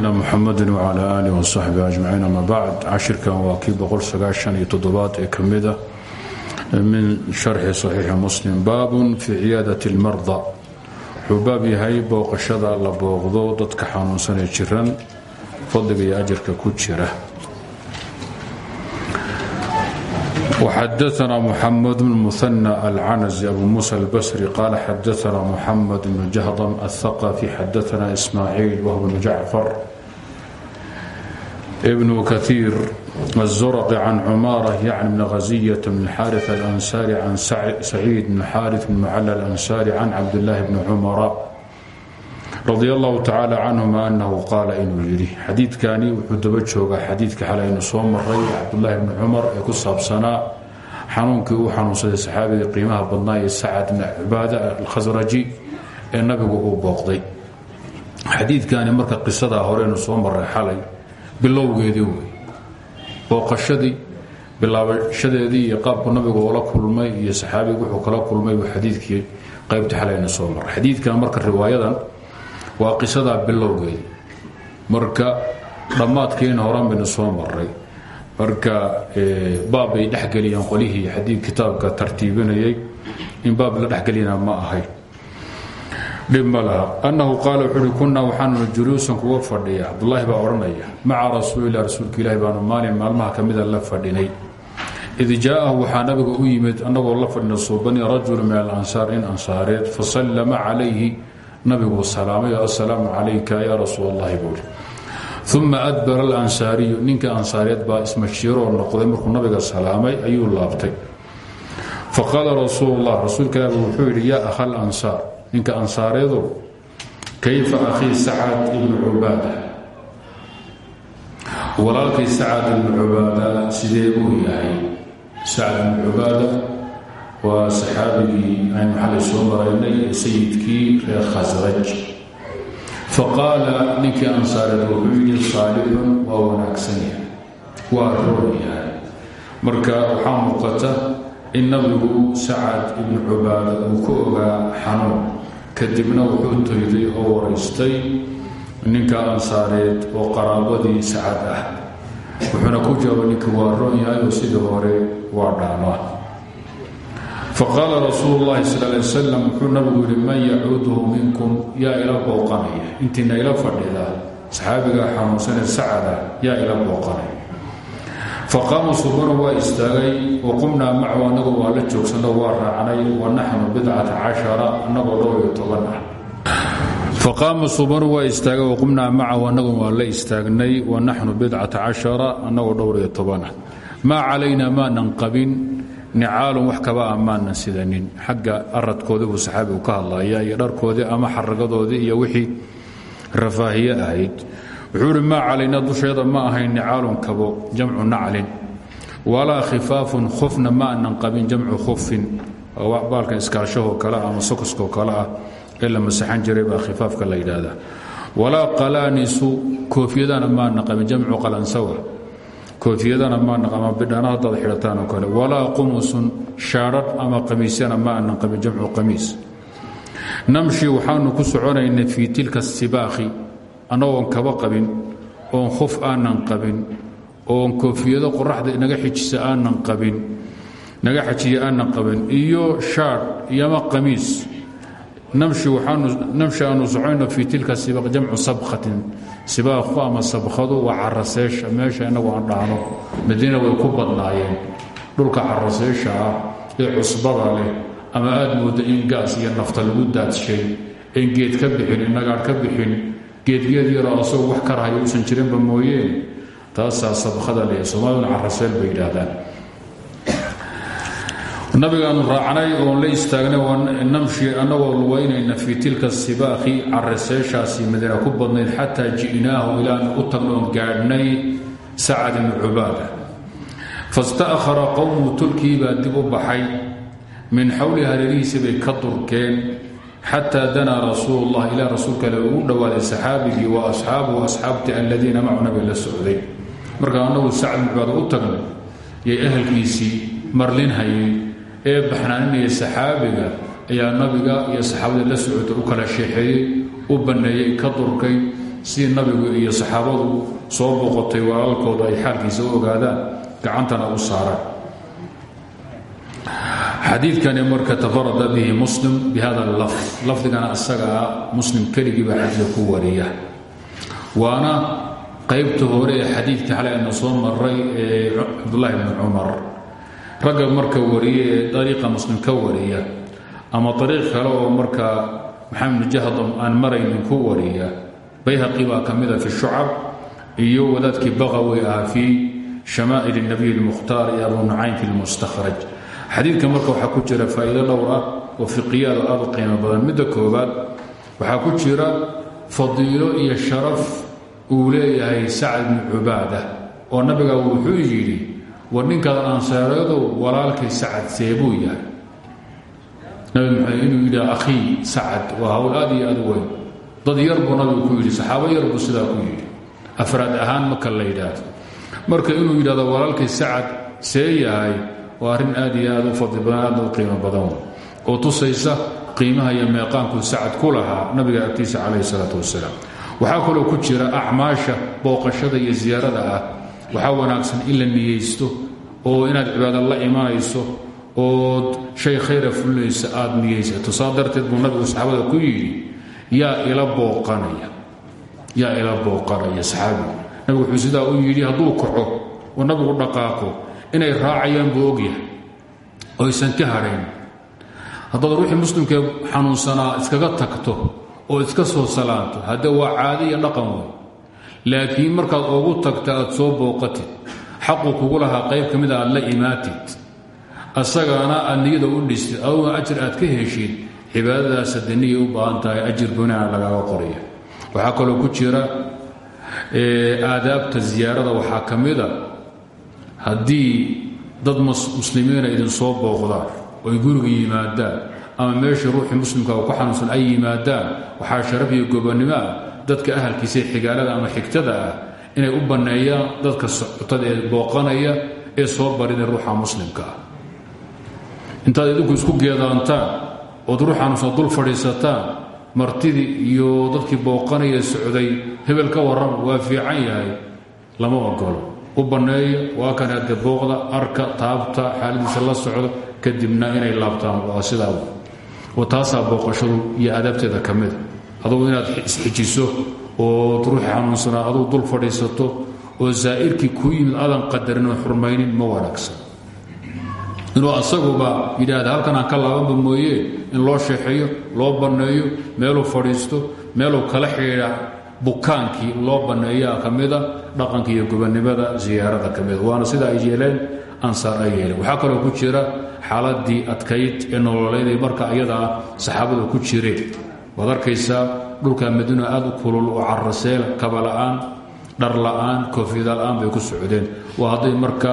nabiyina muxamedi wcala alih wasaxbi ajmaciin ama bacd cashirkan waa kii oqosagaashaniyotoddobaad ee ka mida min sharxi saxiixi muslim baabun fii ciyaadati lmarda wuxuu baab yahay booqashada la booqdo dadka xanuunsan ee jiran fadliga iyo ajarka ku jira xadana muxamed bn muhanى alcanzi abu musa albasri qaala xadana muxamed bn jahdam athaqafi xadana ismaaciil wahbnu jacfar بن كثير الزرق عن cmاaرة yعن بن غزية بن الحارث الأنsاري عن سعيد بن حارث بن معلى الأنsاري عن cabdاللahi بن cمر radi allahu tacaala canhuma anahu qaala inuu yidhi xadiidkani wuxuu daba joogaa xadiidka xalay aynu soo maray cabdulaahi bni cumar ee ku saabsanaa xanuunkii uu xanuunsaday saxaabiga qiimaha badnaa ee sacad bni cibaada alkhasraji ee nabigu uu booqday xadiidkani marka qisadaa horeynu soo maray xalay bilowgeedii wey. Booqashadii bilaabashadeedii iyo qaabku nabigu oola kulmay iyo saxaabigu wuxuu kala kulmay buu xadiidkii qaybta xalay aynu soo maray. Xadiidkan marka riwaayadan waa qisadaa bilowgeedi. Marka dhammaadkiina horan baynu soo maray. Marka baab bay dhexgeliyeen qolihii xadiid kitaabka tartiibinayay. In baab la dhexgeliyana ma ahay dhib ma laha annahu qaala wuxuu uhi kunnaa waxaanuna juluusan fadhiya. Cabdulaahi baa odhanaya maca rasuulilah rasuulka ilaahi maalin maalmaha ka la fadhinay. Id jaa'ahu waxaa nabiga u yimid annagoo la fadhina suubani rajulu min alansaar in ansaareed fasallama calayhi. Nabiguu salaamay assalaamu calayka yaa rasuul allahi buuri uma adbara alansaariyu ninka ansaareed baa ismashiiroo noqday. Markuu nabiga salaamay ayuu laabtay. Faqaala rasuul lah rasuulka ilaah wuxuu yidhi yaa akha lansaar ninka ansaareedu kayfa akhii sacad ibnu cubaada? Walaalkay sacad ibnu cubaada sidee buu yahay? Sacad ibnu cubaada waa saxaabigii aynu xalay soo maraynay sayidkii reer khasraj faqaala ninkii ansaareed wuxuu yidhi saalixun waa wanaagsan yahay waa roon yahay. Marka waxaa muuqata in nabigu sacad ibnu cubaada uu ku ogaa xanuun. Kadibna wuxuu toyday oo waraystay ninka ansaareed oo qaraabadii sacad ah. Wuxuuna ku jawaabay ninka waa roon yahay oo sidii hore waa dhaamaa faqaala rasuulu llahi sal lay wsalam wuxuu nabigu yidhi man yacuuduhu minkum yaa ila booqanaya. Intiina ila fadhida saxaabiga xanuunsanee sacada yaa ila booqanaya faqaama subanu waa istaagay wa qumnaa macahu annagoo waa la joogsanno waa raacnay wa naxnu bidcata cashara annagoo dhowr iyo toban ah. Waa istaagay wa qumnaa macahu annagoo waa la istaagnay wa naxnu bidcata cashara annagoo dhowr iyo toban ah. Maa calaynaa maanan qabin nicaalun wax kaba ammaanan sidanin xagga aradkoodii buu saxaabigu ka hadlaya iyo dharkoodii ama xaragadoodii iyo wixii rafaahiye ahayd wuxuu ihi maa calayna dusheeda ma ahayn nicaalun kabo jamcu naclin. Walaa khifaafun khufna ma anan qabin jamcu khufin. Baalkan iskaashahoo kale ama sokoskoo kale ah ee la masaxan jiray baa khifaafka la yidhaahdaa. Walaa qalaanisu koofiyadana ma anan qabin jamcu qalansawa. Koofiyadana maama bidhana haddaad xidhataan oo kale. Walaa qumusun shaadhadh ama qamiisyana ma anan qabin jamcu qamiis. Namshi waxaanu annagoon kaba qabin oon khuf aanan qabin oon koofiyado qoraxda naga xijisa aanan qabin naga xajiya aanan qabin iyo shaadh iyoma qamiis. Namshi aanu soconayno fii tilka jamcu sabkhatin sibaaqu ama sabkhadu waa caraseesha meesha inagu aan dhahno madiina way ku badnaayeen. Dhulka caraseesha ah ee cusbada leh ama aad mooda in gaas iyo nafta lagu daadshay een geed ka bixin inagaadh ka bixin geedgeed yaroo asagoo wax ka rahayo uusan jirinba mooyeen taasaa sabkhada leh soomaaliduna caraseel bay yidhaahdaan. Nabigaanu raacnay oon la istaagnay namshi annagoo lugaynayna fii tilka sibaakhi caraseeshaasi madiina ku badnayd xataa ji'naahu ilaanu u tagnoon gaadhnay sacad ibnu cubaada. Fasta'khara qowmu tulkii baa dib u baxay. Min xowli hareerihiisii bay ka durkeen xataa danaa rasuulu llah ilaa rasuulka ale ugu dhowaaday saxaabigii wa asxaabuhu asxaabtii aladiina macu nabi la socday markaa annagu sacad ibnu cubaada u tagnay yay ahalkiisii marlinhayay ee baxnaaninaya saxaabiga ayaa nabiga iyo saxaabadii la socotay u kala sheexeeyey u banneeyey ka durkay sidii nabigu iyo saxaabadu soo boqotay walaalkooda ay xaalkiisa u ogaadaan gacantana u saaraan xadiidkani marka tafarada bihi muslim bihada lafd lafdigana isagaa muslim keligii baa xadiidka ku wariya. Waana qaybta hore ee xadiidkii xalay aynu soo maray ee cabdullaahi bni cumar. Ragga marka wariya ee dariiqa muslim ka wariya ama ariiq kale oo markaa maxamed bn jahdam aan maraynin ku wariya bayhaqi baa ka mida fi shucab iyo wadaadkii baqawi ah fii shamaa'il اnabiy اlmukhtaar iyo abu nucaym fi lmustakhraj xadiidka marka waxaa ku jira faa'iido dhowr ah oo fiqiyaada aad u qiimo badan. Midda koobaad waxaa ku jira fadiilo iyo sharaf uu leeyahay sacd bnu cubaada oo nabiga wuxuu yidhi war ninkaad walaalkay sacad seebuu yahay. Nabi maxamed inuu yidhi akhii sacad waa hawl aad iyo aad weyn. Dad yar buu nabigu ku yidhi saxaabo yar buu sidaa ku yidhi. Afraad ahaan marka la yidhaahdo. Marka inuu yidhahdo walaalkay sacad see yahay waa arrin aad iyo aad u fadli badan aadna u qiimo badan. Oo tusaysa qiimaha iyo meeqaankuu sacad ku lahaa nabiga agtiisa calayhi salaatu wasalaam waxaa kaloo ku jira acmaasha booqashada iyo siyaarada ah. Waxaa wanaagsan in la niyeysto oo inaad cibaada la imanayso ood shay khayra fulinaysa aad niyeysato. Saa darteed buu nabigu saxaabada ku yidhi yaa ila booqanaya nabigu wuxuu sidaa u yidhi hadduu kaco oo nabigu dhaqaaqo inay raacayaan buu ogyahay oo aysan ka hadhayn haddaad ruuxii muslimkee xanuunsanaa iskaga tagto oo iska soo salaanto hadde waa caadi iyo dhaqan wey laakiin markaad ugu tagta aad soo booqatid xaqu kugu lahaa qayb ka mida aad la imaatid. Asagana aad u dhistid aduguna ajir aad ka heshid cibaadadaas hadde niyay u baahan ajir goonihana lagaaga qoraya waxaa kaloo ku jira aadaabta ziyaarada waxaa ka mida haddii dad muslimiina idin soo booqdaan oo ay guriga yimaadaan ama meeshii ruuxii muslimka ku xanuunsan ay yimaadaan waxaa sharaf iyo gobonnimo ah dadka ahalkiisa xigaalada ama xigtada ah inay u banneeyaan dadka socotada ee booqanaya ee soo barida ruuxa muslimka ah. Intaad idinku isku geedaantaan ood ruux xanuunsan dul fadhiisataan martidii iyo dadkii booqanaya socday hebel ka warrama waa fiican yahay lama ogolo u banneeya waa kan hadde arka taabta xaaladiisa la socdo kadibna inay laabtaan waa sidaa oo taasaa booqashadu iyo adaabteeda ka mida inaad isxijiso oo ruuxi xanuunsanaa adugu dul fadhiisato oo zaa'irkii kuu yimid aadan qadarin oo xurmaynin ma wanaagsan. Inuu asaguba yidhaahda halkan aan ka laabanba mooye in loo sheexeeyo loo banneeyo meeluu fadhiisto meeluu kala xidhiidha bukaankii loo banneeyaa ka mida dhaqanka iyo gobonnimada siyaarada ka mida waana sida ay yeeleen ansaar ay yeeleen. Waxaa kaloo ku jira xaaladii adkayd ee nololeyd ee marka ayadaa saxaabadu ku jireen. Waad dhulka madiina aad u kulul oo caraseel kabala'aan dharla'aan koofiyadala'aan bay ku socdeen. Waa hadday marka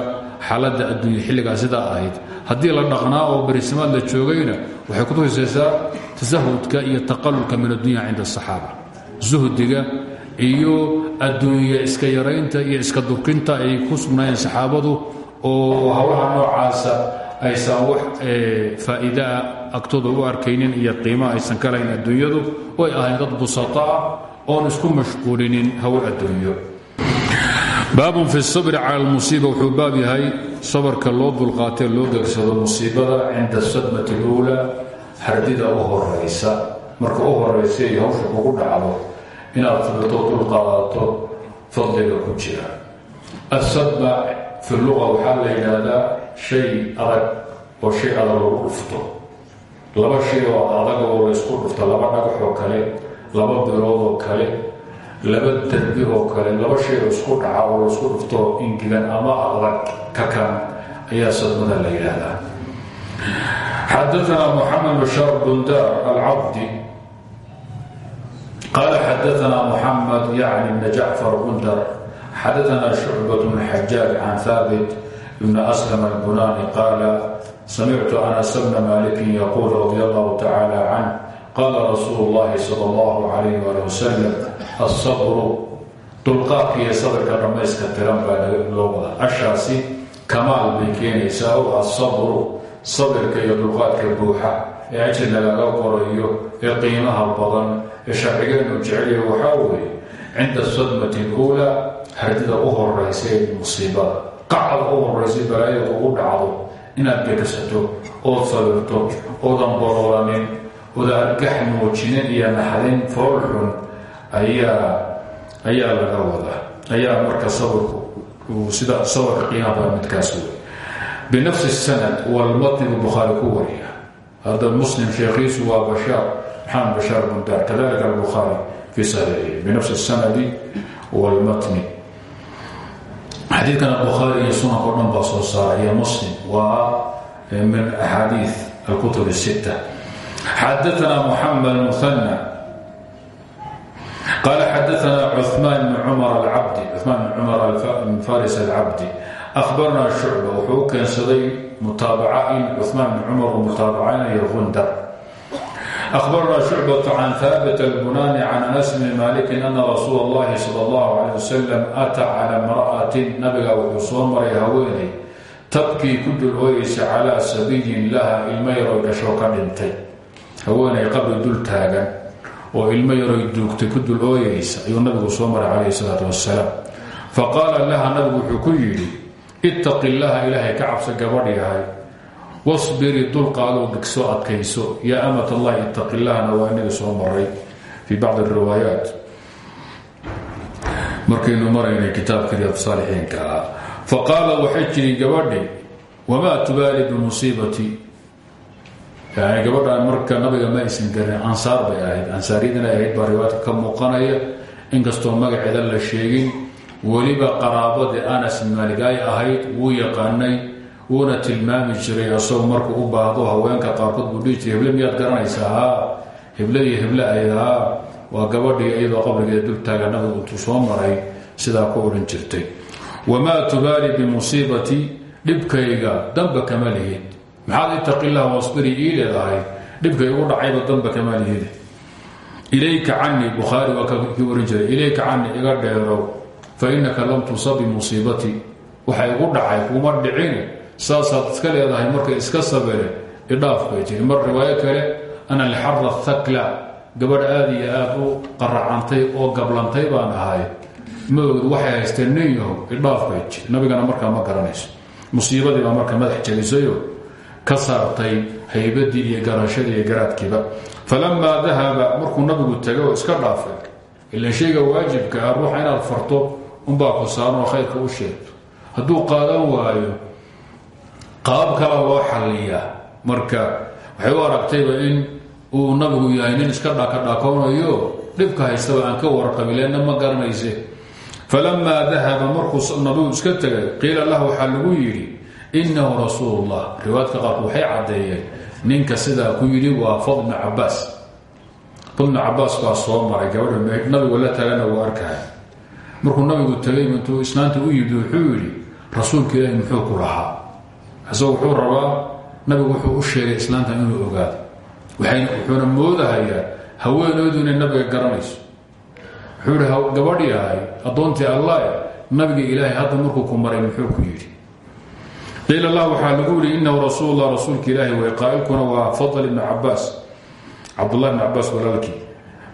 xaaladda adduunya xilligaa sidaa ahayd. Haddii la dhaqnaa oo berisamaad la joogayna waxay ku tusaysaa tasahudka iyo taqalulka min addunya cinda asaxaaba suhdiga iyo adduunya iska yaraynta iyo iska durkinta ay ku sugnaayeen saxaabadu oo howlaha noocaasa aysan wax faa'iidaa agtooda u arkaynin iyo qiimaa aysan ka lahayn adduunyadu way ahayn dad busataa oon isku mashquulinin hawl adduunyo. Baabun fi sabri cala almusiiba wuxuu baab yahay sabarka loo dulqaatee loo degsado musiibada cinda sadmati اluulaa hardida u horaysa marka u horaysa iyo hawsha kugu dhacdo inaad sabirto dulqaadato fadliga ku jira. Asadma fi luqa waxaa la yidhaahdaa shay adag oo shay adag lagu dhufto. Laba shay oo adag oo laysku dhufto laba dhagaxoo kale laba biloodoo kale laba derbi oo kale laba shay oo isku dhaca oo laysku dhufto ingigan ama adag ka kan ayaa sadmada la yidhaahdaa. Xadaana muxamed bashaar bundar alcabdi qaala xadaana muxamed yacni bna jacfar bundar xadaana shucbat bn xajaaj can haabit bn aslam albunani qaala samictu anas bna malikin yaquul radi allahu tacala canh qaala rasuulu llahi sal allahu calayh ali wasalam alsabru dulqaadka iyo sabirka dhammayska tiran baa loo wada ashaasi kamaal bay keenaysaa o asabru sabirka iyo dulqaadka buuxa ee ajir lagaga qorayo ee qiimaha badan ee sharcigeenu jeceliya waxaa weeye cinda sadmati اluulaa hardida u horaysa ee musiibada qacda u horaysa balaayada ugu dhacdo inaad beegsato ood sabirto oodan boroolanin oda argax muujinin iyo naxdin foolxun ayaa ayaa laga wadaa ayaa marka sabirku sida sabarka qiyaamada midkaas wey binafsi sanad walmatn bukhaari ku wariya hadda muslim sheekhiisu waa bashaar maxamed bashaar bundar kadalika albukhaari fi saxiixi binafsi sanadi walmatni xadiidkan albukhaari iyo sunanka o dhan baa soo saara iyo muslim waa min axaadiid alkutub الsita xadaana muxamed muhana qaala xadaana cuثmaan bn cumar alcabdi cuثmaan bn cumar faris alcabdi ahbarnaa shucba wuxuu u keensaday mutaabaca in cuثmaan bn cumar uu mutaabacaynayo gundar أخبرنا شعبة عن ثابت البناني عن أنس بن مالك أن رسول الله صلى الله عليه وسلم أتى على امرأة نبga wuxuu soo maray haweeney tabkii ku dul ooyeysa calىa sabiyin laha ilmo yaroy dhasho ka dhintay haweeney qabri dul taagan oo ilmo yaroy duugtay ku dul ooyeysa ayuu nabigu soo maray calayh الsalaaة wasalaam faqaala laha nabigu wuxuu ku yidhi ittaqi اllaha ilaahay ka cabsa gabadh yahay wصbirii dulqaadoo dhigsoo adkayso. Yaa amat allahi itaqi llahna waa inaga soo maray fii bacdi riwaayaat. Markaynu maraynay kitaabka riyaad saalixiinka ah faqaala waxay jiri gabadhi wamaa tubaali bimusiibati yani gabadhaan marka nabiga ma aysan garin ansaar bay ahayd. Ansaariyadina ahayd baa riwaayadka ka muuqanaya inkastoo magaceeda la sheegin weliba qaraabadii anas maalig ay ahayd wuu yaqaanay wuuna tilmaami jiray asagoo markuu u baahdo haweenka qaarkood buu dhihi jiray miyaad garanaysaa? Haa heble iyo heble ayd haa gabadhii iyadoo qabrigeeda dultaaga nabigu intuu soo maray sidaa ku odhan jirtay. Wamaa tubaali bimusiibati dhibkayga damba kama lihid maxaad ittaqillaha wasbiri ii leedahay dhibkay ugu dhacayba damba kama ilayka canii bukhaari waa kii jiray ilayka canii iga dheerow fa innaka lam tusab bimusiibati waxay ugu dhacay kuma dhicin saasaad iska leedahay markay iska sabire idhaaf bay jiri mar riwaayo kale ana lxara thakla gabadh aad iyo aad u qaracantay oo gablantay baan ahay ma ogd waxay haysteen nin yahow idhaaf bay jiri nabigana markaa ma garanayso musiibadii baa marka madax jabisayo ka saartay haybadii iyo garashadii iyo garaadkiiba falamaa dahaba markuu nabigu tagay oo iska dhaafay ilan shayga waajibka ruuxa inaad farto unbaa ku oo khayrka u sheegto hadduu qaadan waayo qaab kala loo xalliyaa. Marka waxay u aragtayba in uu nabigu yahay nin iska dhakadhakoonayo dhibka haystaba aan ka warqabileenna ma garanayse. Falamaa dahaba markuu nabigu iska tegay qiila lahu waxaa lagu yidhi innahu rasuulullah. Riwaayadka qaarku waxay caddeeyeen ninka sidaa ku yidhi waa fadl bnu cabaas fadl bnu cabaas baa soo maray gabadha nabigu la tagana wuu arkaya markuu nabigu tagay intuu islaanta u yimid wuxuu yidhi rasuulka ilaahi muxuu ku lahaa isagoo wuxuu rabaa nabigu wuxuu u sheegay islaanta inuu ogaado. Wuxuuna moodahayaa haweenoodu inay nabiga garanayso. Wuxuu ihi gabadh yahay addoontii allah nabiga ilaahay hadda markuu ku maray muxuu ku yidhi? Qiila lah waxaa lagu yihi inahu rasuullah rasuulka ilaahi way qaa'ilkuna waa fadl ibnu cabaas cabdullah ibn cabaas walaalkii.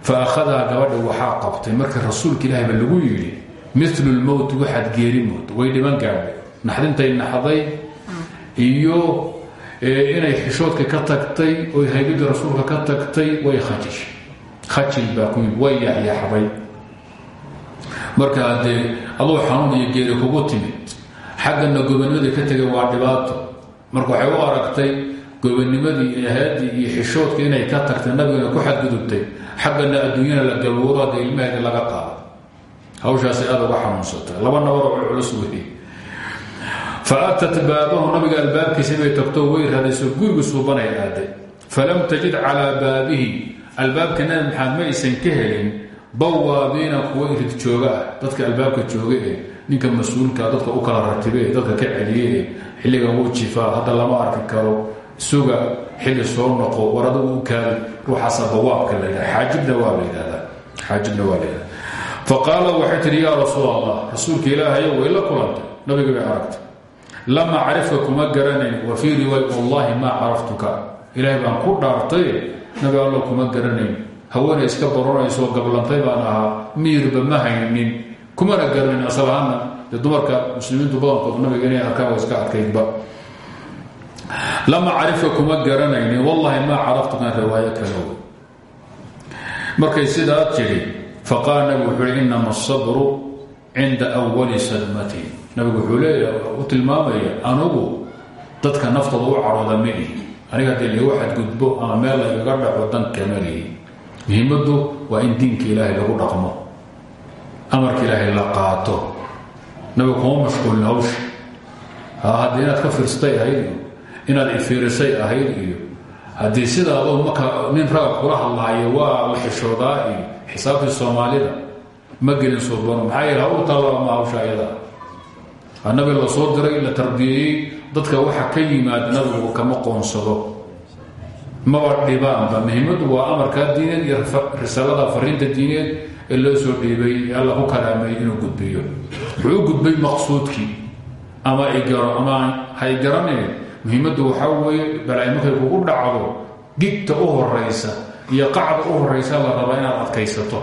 Fa akhadaha gabadha waxaa qabtay marka rasuulka ilahi ba lagu yidhi milu lmowti waxaad geeri mood way dhiman gaadhay. Naxdintay naxday iyo inay xishoodka ka tagtay oy haybadii rasuulka ka tagtay way khajishay khajil baa ku yimid way yaxyaxday marka haddee aduu xanuun iyo geeri kugu timid xaggana gobanimadii ka tegay waa dhibaato. Marka waxay u aragtay gobanimadii iyo haadii iyo xishoodka inay ka tagtay nabigana ku xadgudubtay xaggana adduunyana la gabooro hadda ilmaheeda laga qaado. Hawshaasay aad uga xanuunsatay laba nabaroo culculus wey fa atat baabahu nabiga albaabkiisa bay tagto way raadayso gurigu suubanay aaday falam tajid calaa baabihi albaabka nabi maxamed ma aysan ka helin bawaabiina kuwa irid jooga ah dadka albaabka jooga ee ninka mas'uulka dadka u kala ratibe dadka ka celiye xilligan wuu jifaa hadda lama arki karo suga xilli soo noqo war adagu u kaadi ruuxaasa bawaabka la yidhaha xaajibna waa la yidhahdaa xaajibna waa la yidhahda faqaala waxay tihi yaa rasuul allah rasuulka ilaahayo way la kulantay nabiga aragtay lama acrifka kuma garanayn wa fii riwaaya wallahi maa caraftuka. Ilaahay baan ku dhaartay nabi allo kuma garanayn. Haweenay iska baranayso gablantay baan ahaa miyirba ma haynin. Kumana garanin asal ahaana dee dumarka muslimiintu badankoodu nabiga inay arkaan wa iska adkaydba lama carifka kuma garanaynin wallahi maa caraftukan riwaayo kalow markay sidaa tidhi faqaala nabigu wuxuu hi inama asabru cinda wali sadmatin nabigu wuxuu leeya u tilmaamaya anugu dadka naftooda u carooda ma ihi. Aniga haddii lagu xadgudbo ama meel lagaga dhaco dan kama lihi. Waa in diinka ilaahay lagu dhaqmo. Amarka ilaahay la qaato. Nabigu kuma mashquulin hawsha. Haddii inaad ka fiirstay ahayd iyo inaad ifiirisay ahayd iyo haddii sidaadoo marka nin raga kula hadlaayo waa la xishoodaa iyo xisaabtii soomaalida ma gelin suubano maxaa yeele hawl tallaama hawsha ayada ah nabi la soo diray la tarbiyeeyey dadka waxa ka yimaada nabigu kama qoonsado. Maba dhibaanba muhiimadu waa amarkaa diineed iyo risaalada fariinta diineed ee loo soo dhiibay ee ku karaamay inuu gudbiyo. Wuxuu gudbay maqsuudkii ama igaro ama hay garaneen muhiimaddu waxaa weeye balay markay kugu dhacdo gigta u horaysa iyo qacda u horaysa la rabaa inaad adkaysato.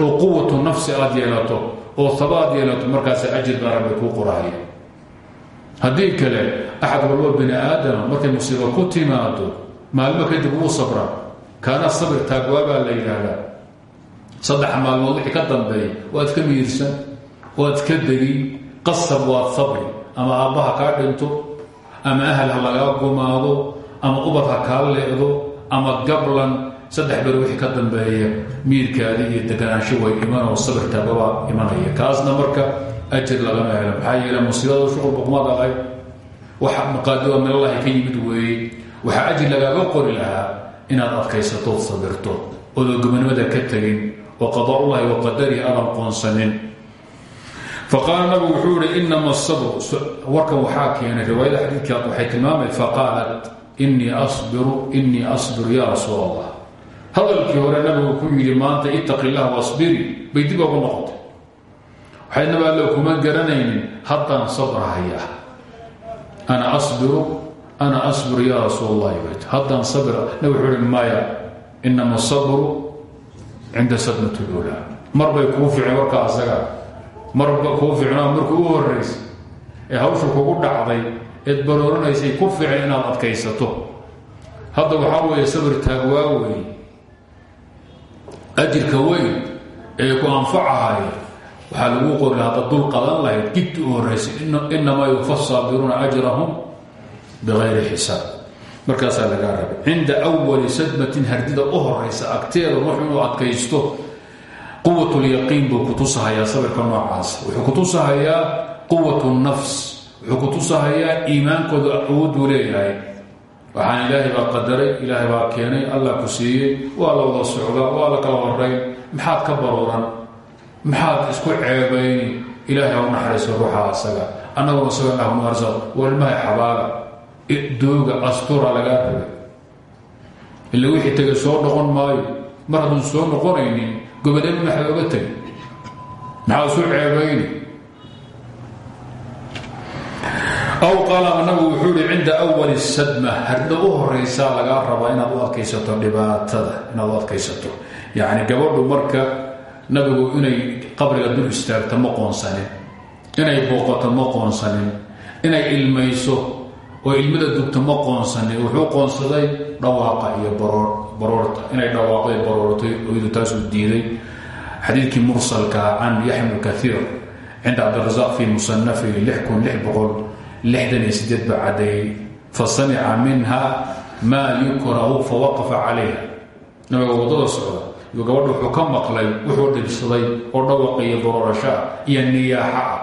Oo quwatu nafsi aad yeelato oo sabaad yeelato markaas ajir baa rabbi kuu qoraaya haddii kale axad walba bini aadama markay musiibo ku timaado maalmo kadib uu sabra. Kaana sabir taagwaabaa la yidhaahdaa. Saddex maalmood wixii ka dambeeya waad ka miirsan waad ka degi qasab waad sabri. Ama aabbaha kaa dhinto ama ahal ha lagaa gumaado ama ubad ha kaa leecdo ama gablan saddex ber wixii ka dambeeya miirkaadi iyo deganaansho way imanoo sabir taagwabaa imanaya. Kaasna marka ajir lagama helo. Maxaa yeele musiibada shuqulba kuma dhaqay. Waxa maqaadida meelallahi ka yimid weeye waxaa ajir lagaaga qori lahaa inaad adkaysatood sabirto oodoo gobonimada ka tegin oo qadaullahi wa qadarihi aadan qoonsanin. Faqaala nabigu wuxuu ihi inama asabru warkan waxaa keenay riwaayada xadiidka waxay tilmaamay faqaalat inii asbiru inii asbiru yaa rasuul hadalkii hore nabigu ku yidhi maanta ittaqi illah wasbiri. Bay dib ogu noqotay. Waxay nabi alle kuma garanaynin haddaan sabrahaya ana asbiru ana asbiru yaa rasuul allahi bayt. Haddaan sabr nabi wuxuu ihi maya inama asabru cinda sadmat lula. Mar bay kuu ficeen warkaa asaga. Marba kuu ficnaa markuu u horraysay ee hawsha kugu dhacday eed barooranaysay ku ficen inaad adkaysato. Hadda waxaa weeye sabir taagwaa weeye ajirka weyn ee ku anfacahaya waxaa lagu qori laha hadda dul qadan lahayd. Gidti u horraysay inamaa yufa saabiruuna ajrahum bikayri xisaab. Markaasaa lagaa rabay. Cinda awali sadmatin hardida u horaysa agteeda ruux inuu adkaysto quwat lyaqiin buu kutusahayaa sabirka noocaas. Wuxuu kutusahayaa quwat nafs wuxuu kutusahayaa iimaankooda awooduu leeyahay waxaan ilaahay baa qadaray ilaahay baa keenay allah ku siiyey waa la wada socdaa waa la kala horayn maxaad ka barooran maxaad isku ceebayni? Ilaahay ha u naxariiso ruuxa asaga. Annaguna isaga ahnu arsaq walmahay xabaala dooga astura lagaa rabay ila wixii tegay soo noqon maayo. Mar hadduun soo noqonaynin gobodema maxaa oga tegay maxaa isu ceebayni aw qaala nabigu wuxuu ihi cinda awali sadma. Hardida u horaysaa lagaa rabaa inaad u adkaysato dhibaatada inaad u adkaysato. Yacni gabadhu marka nabigu inay qabriga dul istaagto ma qoonsanin inay booqato ma qoonsanin inay ilmayso oo ilmada dugta ma qoonsanin wuxuu qoonsaday dhawaaqa iyo baroorta. Inay dhawaaqday baroortay oydu taasuu diiday. Xadiidkii mursalkaa can yaxya bnu kaiir cinda cabdirazaq fii musanafihi lixdan iyo sideed baa cadeeyey fasamica minha maa yukrahu fawaqafa calayha. Nabiga waddada socda iyo gabadha wuxuu ka maqlay wuxuu dhibsaday oo dhawaqa iyo baroorashaa iyo niyaaxa. Ah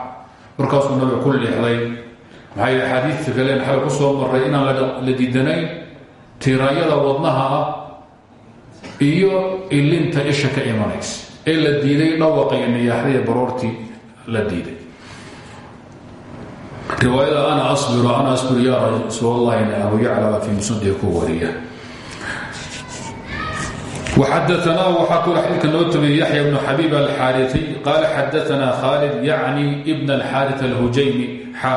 markaasuu nabiga ku leexday. Maxaa ku soo maray inaan la diidanayn tiraayada wadnaha ah iyo ilinta isha ka imanaysa. Ee la diiday dhawaqa iyo niyaaxda iyo baroortii la diiday riwaayada ana abir ana abir ya rasuullahina ah, abu yacla fii musnadihi ku wariya. Xadaanaa waxaa kula xadiidka noo tabiyay yaxya bnu xabiib alxaariiy qaala xadaanaa khaalid yacni ibn alxaarit alhujaymi xa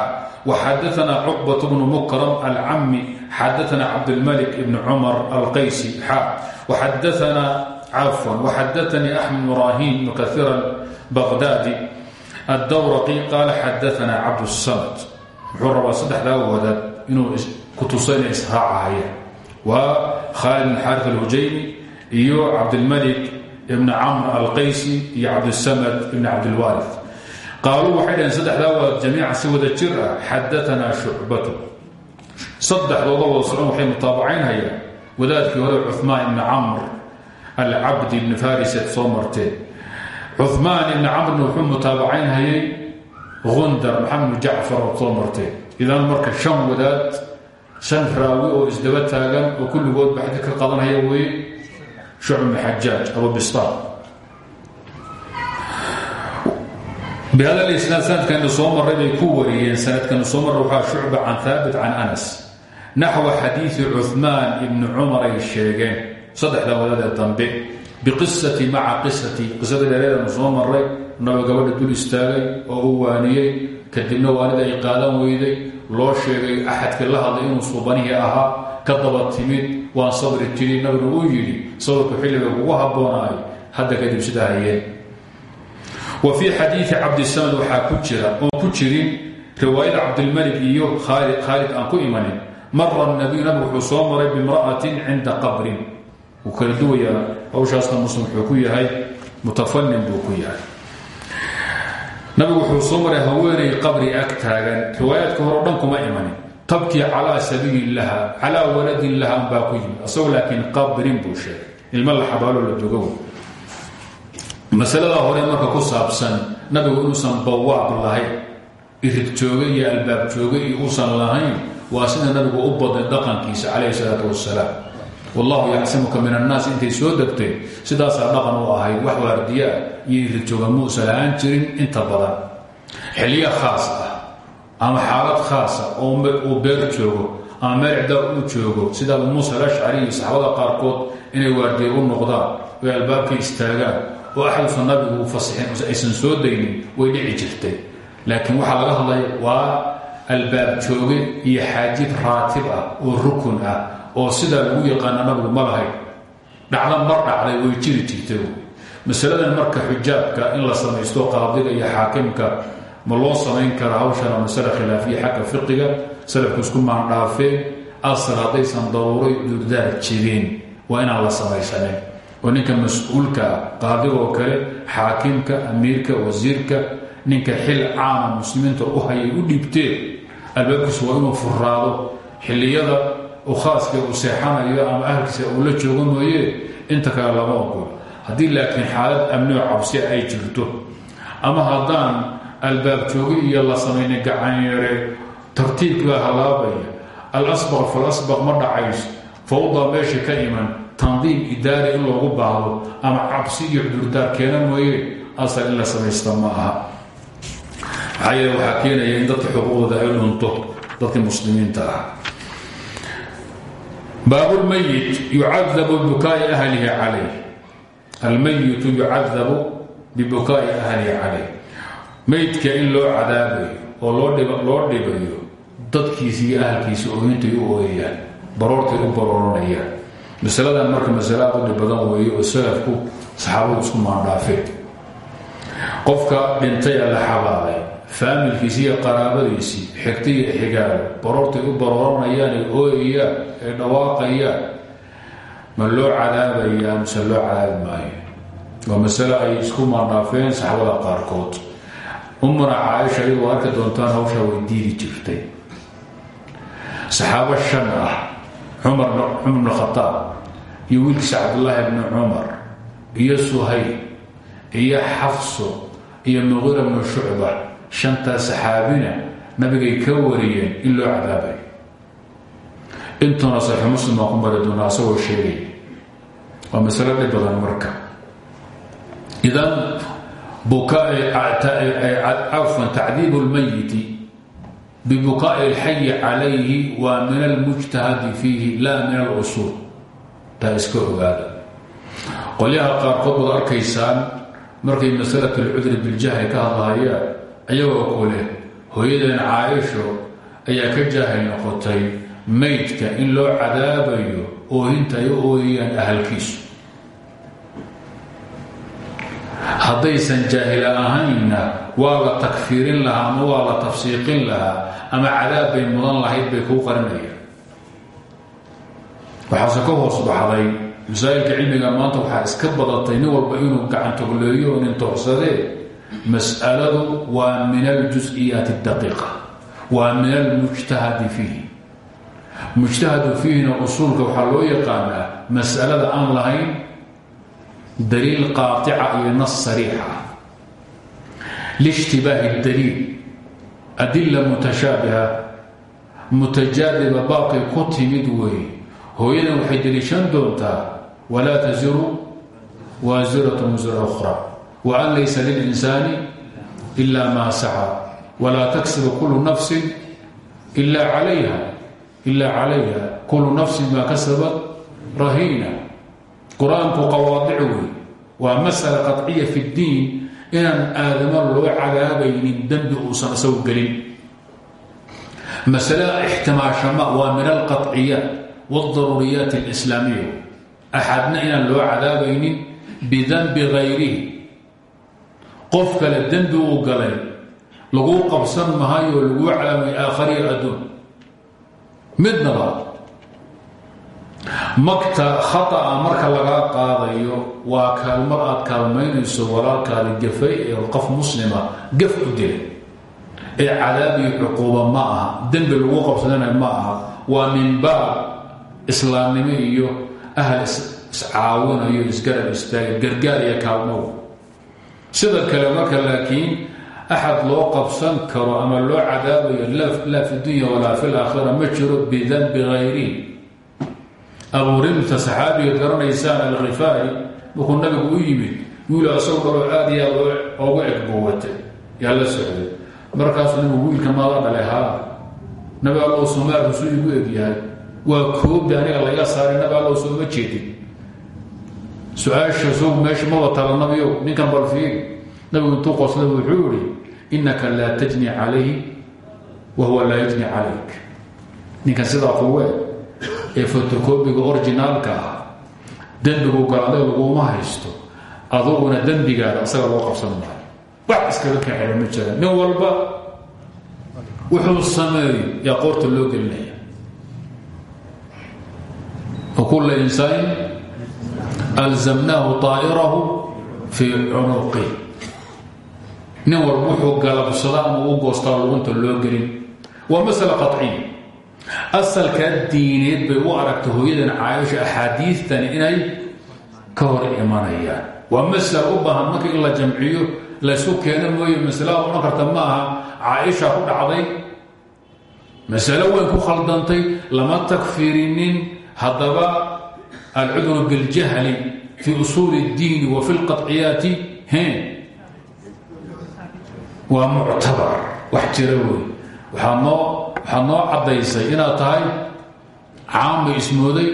waxadaanaa cuqbat bnu mukram alcami xadaanaa cabdilmalik ibni cumar alqaysi xa waxadaanaa cafwan waxadaanii axmed ibraahim bnu kaiir bagdaadi baqdaadi addawraqi qaala xadaanaa cabdsamad wuxuu rabaa saddexdaa wadaad inuu ku tuso inay israacahayeen waa khaalid bn xaari alhujaymi iyo cabdilmalik ibn camr alqaysi iyo cabdsamad ibn cabdilwaari qaaluu waxay dhaheen saddexdaa wadaad jamiican si wada jir ah xadaanaa shucbatu saddexdooda wada socon waxay mutaabacaynhayaan wadaadkii hore cumaan ibni camr alcabdi ibni fariset soo marteen cumaan ibni camrna wuxuu mutaabacaynhayay gundar maxamed jacfar oo soo marteen idan marka shan wadaad shan raawi oo isdaba taagan oo kulligood baxdi ka qadanhaya weye shucb xajaaj abu bistaan. Bihada isnaad sanadkanu soo maray bay ku wariyeen. Sanadkanu soo marray waxaa shucba can haabit can anas naxwa xadiidi cumaan ibni cumar ay sheegeen. Saddexda wadadee dambe biqisati maca qisati qisada dheereedanu soo maray naba gabadha dul istaagay oo uu waaniyey kadibna waalida ay qaadan weyday. Loo sheegay axadkii la hadlay inuu suubanihii ahaa ka daba timid waan sabri tiri nabiguna uu yidhi sawirku xilliga kugu haboonaayo hadda kadib sidaa hayeen. Wa fii xadiidi cabdisamad waxaa ku jira oon ku jirin riwaayada cabdilmalik iyo khaalid aan ku imanin. Mara nabiyu nabigu soo maray bimra'atin cinda qabrin wuu kala duwayaa hawshaasna muslim ku yahay mutafanin buu ku yahay. Nabigu wuxuu soo maray haweenay qabri ag taagan. Riwaayaadka hore o dhan kuma imanin. Tabkii calaa sabiili laha calaa waladin laha unbaa ku yimid. Asagoo laakiin qabrin buu sheegay. Ilmo la xabaalo la dogow masalada hore marka ku saabsan nabigu inuusan bawaab lahayn irid jooga iyo albaab jooga iyo uusan lahayn waa sida nabigu u baday dhaqankiisa calayhi salaatu wasalaam wallahu yacsimuka min annaas intay soo degtay sidaasaa dhaqan u ahayd wax waardiyaa iyo jooga muusa lahaan jirin inta badan. Xiliyo khaas ah ama xaalad khaasa uu beer joogo ama meel icdaar uu joogo sida abu muusa alashcari iyo saxaabada qaarkood inay waardiya u noqdaan oy albaabka istaagaan oo axaduusan nabigu fasixin aysan soo daynin way dhici jirtay. Laakiin waxaa laga hadlaya waa albaab jooge iyo xaajid raatib ah oo rukun ah oo sidaa lagu yaqaana nabigu ma lahayn. Dhacda mar dhacday way jiri jirtay masaladan marka xijaabka in la samaysto qaadiga iyo xaakimka ma loo samayn kara hawshana masale khilaafiya xagga fiqiga salafku isku maandhaafeen asal haddaysan daruuray durdaar jireen waa inaan la samaysanin. Oo ninka mas'uulka ah qaadiga oo kale xaakimka amiirka wasiirka ninka xil caama muslimiinta u hayay u dhiibteen albaabkiisu waa inuu furaado xilliyada khaaska uu seexanayo ama ahalkiisa uu la joogo mooye inta kale lama ogolo haddii laakiin xaalad amnio cabsia ay jirto ama haddaan albaab joogi iyo la samayna gacanyare tartiibkiibaa halaabaya alasbaq falasbaq ma dhacayso. Fawda meesha ka iman tandiim idaari in loogu baahdo ama cabsi iyo cudurdaar keena mooye asal in la samaysta ma aha. Maxaa yeele keenaya in dadka xuquuqdooda ay dhunto dadka muslimiinta ah baabulmayit yucadabu bibukaai ahlihi calayh. Almayitu yucadabu bibukaai ahlihi calayh. Maydka in loo cadaabayo oo loo dhibayo dadkiisa iyo ahalkiisa ooyintay u ooyayaan baroortay u barooranayaan masaladan marka masale aad u dhib badan weeye oo salafku saxaabadu isku maandhaafeen qofka dhintay a la xabaalay faamilkiisi iyo qaraabadiisii xigta iyo xigaalo baroortay u barooranayaan ay ooyayaan ay dhawaaqayaan ma loo cadaabayaa mise loo cadaabi maayo? Waa masale ay isku maandhaafeen saxaabada qaarkood. Umuna caaisha iyadoo arki doontaan hawshaa way diidi jirtay. Saxaabo shan ah cumar cumar bn khataab iyo wiilkiisa cabdullaahi bni cumar iyo suhayl iyo xafso iyo muqira bnu shucba shantaa saxaabina nabigay ka wariyeen in loo cadaabayo. Intuuna saxiix muslim baan ku mari doonaa asagoo sheegay waa masalo dhib badan marka. Idan cafwan tacdiibu lmayiti bibukaa'i alxayi calayhi waa min almujtahadi fiihi laa min alusuul. Taa iska ogaada. Qolyaha qaarkood waad arkaysaan markay masalat alcudri biljahli ka hadlahayaan ayagoo kule hooyadeen caaisho ayaa ka jaahil noqotay maydka in loo cadaabayo oohinta ay u ooyayaan ahalkiisu. Haddaysan jaahila ahaynna waa la takfiirin lahaa ama waa la tafsiiqin lahaa ama cadaab bay mudan lahayd bay kuu qarinayaan. Waxaase ka hoos baxday masaa'ilka cilmiga maanta waxaa iska badatay nin walba inuu gacantogleeyo nin toorsadee mas'aladu waa min aljus-iyaati daqiiqa waa min almujtahadi fiihi mujtahadu fiihina usuulka waxaa loo yaqaanaa mas'alada aan lahayn daliil qaaطica iyo nas sariixa. Liishtibaahi daliil. Adila mutashaabiha mutajaadiba baabkay ku timid weeye. Hooyadan waxay deliishan doontaa walaa taziru waasirat wisra ukhra wa an laysa lilinsaani ila maa saca walaa taksibu kulu nafsin ila calayha ila calayha kulu nafsin maa kasabat rahiina qur-aanku qawaadic wey waa masala qaطciya fi اddiin inaan aadamo loo cadaabaynin dembi uusan isagu gelin masalada ixtimaashama waa min alqaطciyaat wاdaruuriyaat اlislaamiya axadna inaan loo cadaabaynin bidanbi hayrihi qof kale dembi uu galay laguu qabsan mahayo laguu cadaabay aakhariya adduun. Midnaba magta khata'a marka lagaa qaadayo waa kaalmad aad kaalmaynayso walaalkaadi gafay ee qof muslima gaf u dilay. Ee cadaabiyo cuquuba ma aha dembi lagu qabsadana ma aha. Waa min baab islaamnimo iyo ahal iscaawinayo isgarab istaaga gargaar iyo kaalmow sida kale marka laakiin axad loo qabsan karo ama loo cadaabayo laa fi dunya walaa fi laakhira ma jiro bidanbi hayrihi abuurimta saxaabiga garanaysaan alkhifaari markuu nabigu u yimid wiilo asagoo dhaloo aad iyo aad oogu egboowatay yaa la socday. Markaasuu nabigu wiilka maada dhalay haa nabi allow soomaalku suu igu egyahay waa koobi aniga laga saaray nabi allow sooma jeedin su'aasha soog meesha mada talanabiyo ninkan bal fiiri. Nabigu intuu qoslay wuxuu yihi inaka laa tajni calayhi wa huwa laa yajni calayk. Ninkan sidaa kuwe ee fotokobiga orginaalka ah dembiguu galaaday laguma haysto aduguna dembigaada asaga loo qabsan maayo wax iskaga kaxeeya ma jira. Nin walba wuxuu sameeyay yaa qoorta loo gelinaya. Wakulla insaanin alzamnaahu daa'irahu fii cunuqi nin walba wuxuu galabsada ama u goostaa lugunta loo gelin. Waa masala qaciya asalkaa diineed bay u aragtay hooyadan caaisha axaadiitani inay ka hor imanayaan. Waa masala u baahan marka in la jamciyo laysu keeno mooye masalada odhan karta ma aha. Caaisha ku dhacday masalo weyn ku khaldantay lama tagfirinin haddaba alcudru biاljahli fi usuul اddiini wa fi اlqaطciyaati hen waa muctabar wax jira wey waxaa noo waxaad noo caddaysay inaad tahay caama ismooday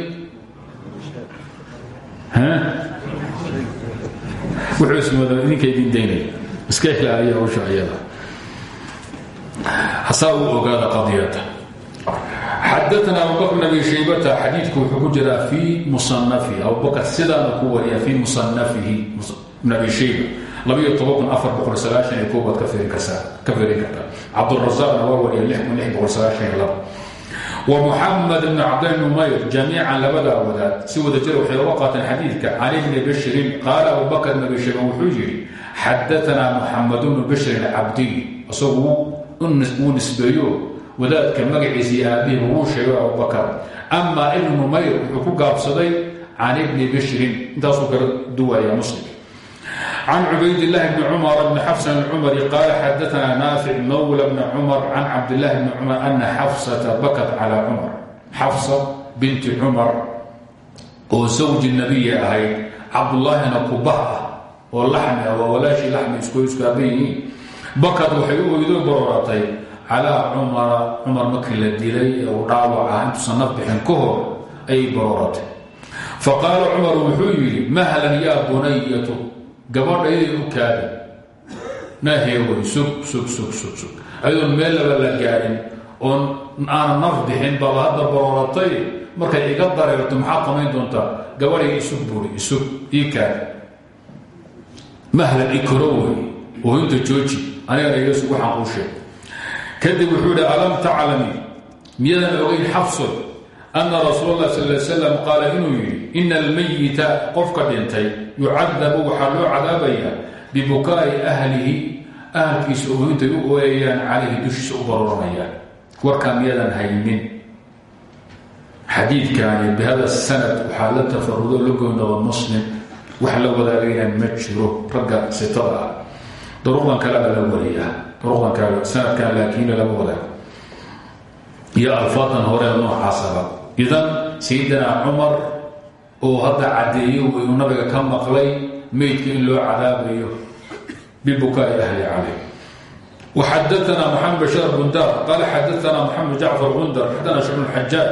wuxuu ismooda idinka idin daynaya iska ilaaliya hawsha ayada hasaa uu ogaada qadiyada xadaana abubakr bn abi shaybata xadiidku wuxuu ku jiraa fii musanafihi abubakr sidaana ku wariya fii musanafihi bn abi shayba labiyo toban kun afar boqol sagaashan iyo koobaad ka firin kartaa cabdurasaaqna waa wariya lix kun lix boqol sagaashan iyo laba wa muxamed bn cabdillah numayr jamiican labadaa wadaad si wada jira waxay uga qaateen xadiidka cali bni bashrin qaala abubakr bn abi shayba wuxuu yidhi xadaanaa muxamed bnu bashrin cabdiy isagu uu nisbeeyo wadaadka magaciisa iyo aabihii wuu sheegay abubakar. Amaa ibnu numayr wuxuu ku gaabsaday can ibni bishrin intaasuu kala duwaya muslim. Can cubaydillahi bni cumar bni xafsan alcumari qaala xadaana naafic mawla bni cumar can cabdillahi bni cumar ana xafsata bakat calaa cumar. Xafsa binti cumar oo sawji nabiya ahayd cabdullaahina kubah ah oo laxmi ah waa walaashii laxmi iskoysku abayihiin bakat waxay u oydo calaa cumara cumar markii la dilay uu dhaawac ah intuusan naf bixin ka hor ayay barooratay. Faqaala cumar wuxuu yidhi mahlan yaa bunayatu? Gabadhayday u kaadi naheeway sug sug sug sug sug. Ayadoon meel laba la gaadhin oon aanan naf bixin baba hadda barooratay. Markay iga dareerto maxaad samayn doontaa? Gabadhay isug buuri isug ii mahlan ikrowe oo inta jooji anigana iga sugu xanquu sheeg kadib wuxuu idhi alam taclami miyadan ogayn xafsun ana rasuul allah sal slam qaala inuu yidhi ina almayita qofka dhintay yucadabu waxaa loo cadaabayaa bibukaa'i ahlihi ahalkiisa oo intay u ooyayaan calayhi dushiisa u baroranayaan warkaa miyadan haynin? Xadiidkaani bihada sanad waxaa la tafarudo la goynaba muslim wax la wadaagayaan ma jiro ragga sitada ah. Duruqdan kalena la wariyaa duruqdan kale sanadkan laakiin lama wadaago iyo alfaadan hore noocaasaba idan sayidina cumar oo hadda caddeeyo wayuu nabiga ka maqlay meydka in loo cadaabayo bibukaai ahli caleyh وxadثna محamed bشhاr bundar qal xadثna محamed jacفar gundar xadna شhcb الxajاaj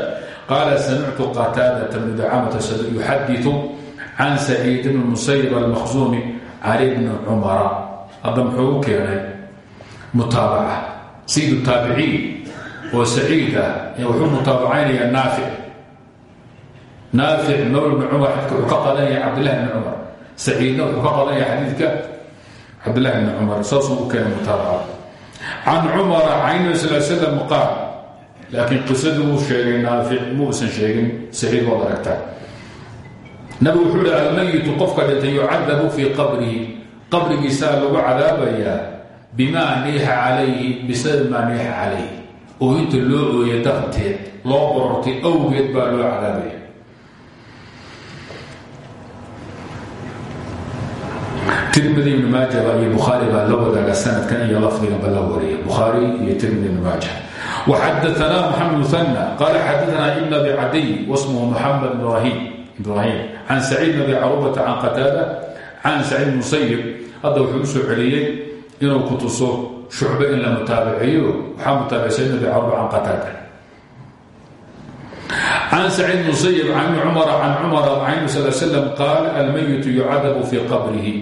qaala samictu qataadaة bn dacamة yuxadiث can saciid bn musayb almakhzumi cali bni cumara hadda muxuu u keenay Mutaabaca. Sayid taabiciin oo saciid ah wuxuu mutaabacaynayaa naafic. Naafic mawl bni cumar xadka wuxuu ka qadanaya cabdillahi bni cumar. Saciidna wuxuu ka qadanaya xadiidka cabdillahi bni cumar. Saasuu u keenay mutaabaca. Can cumara can nabi sal slam qaal laakiin qisadii uu sheegay naafic muusan sheegin saciid waad aragtaa. Nabigu wuxuu hi almayitu qofka dhintay yucadabu fii qabrihi. Qabrigiisaa lagu cadaabayaa bimaa niixa calayhi bisababi maa niixa calayhi oo inta loo ooya darteed loo borortay awgeed baa loo cadaabaya tirmidi ibn maaja iyo bukhaari baa la wadaaga sanadkan iyo lafdiganba la wariya bukhaari iyo tirmidi ibn maaja waxadaanaa maxamed muhana qaala xadaanaa ibn abi cadiy wasmuhu maxamed ibrahim can saciid bn abi carubata can qataada can saciid musayib hadda wuxuu u soo celiyey inuu ku tuso shucbe in la mutaabaciyo waxaa mutaabicay saciid bn abi caruba can qataada. Can saciid musayib can cumara can cumara can nabi sal slam qaal almayitu yucadabu qabrihi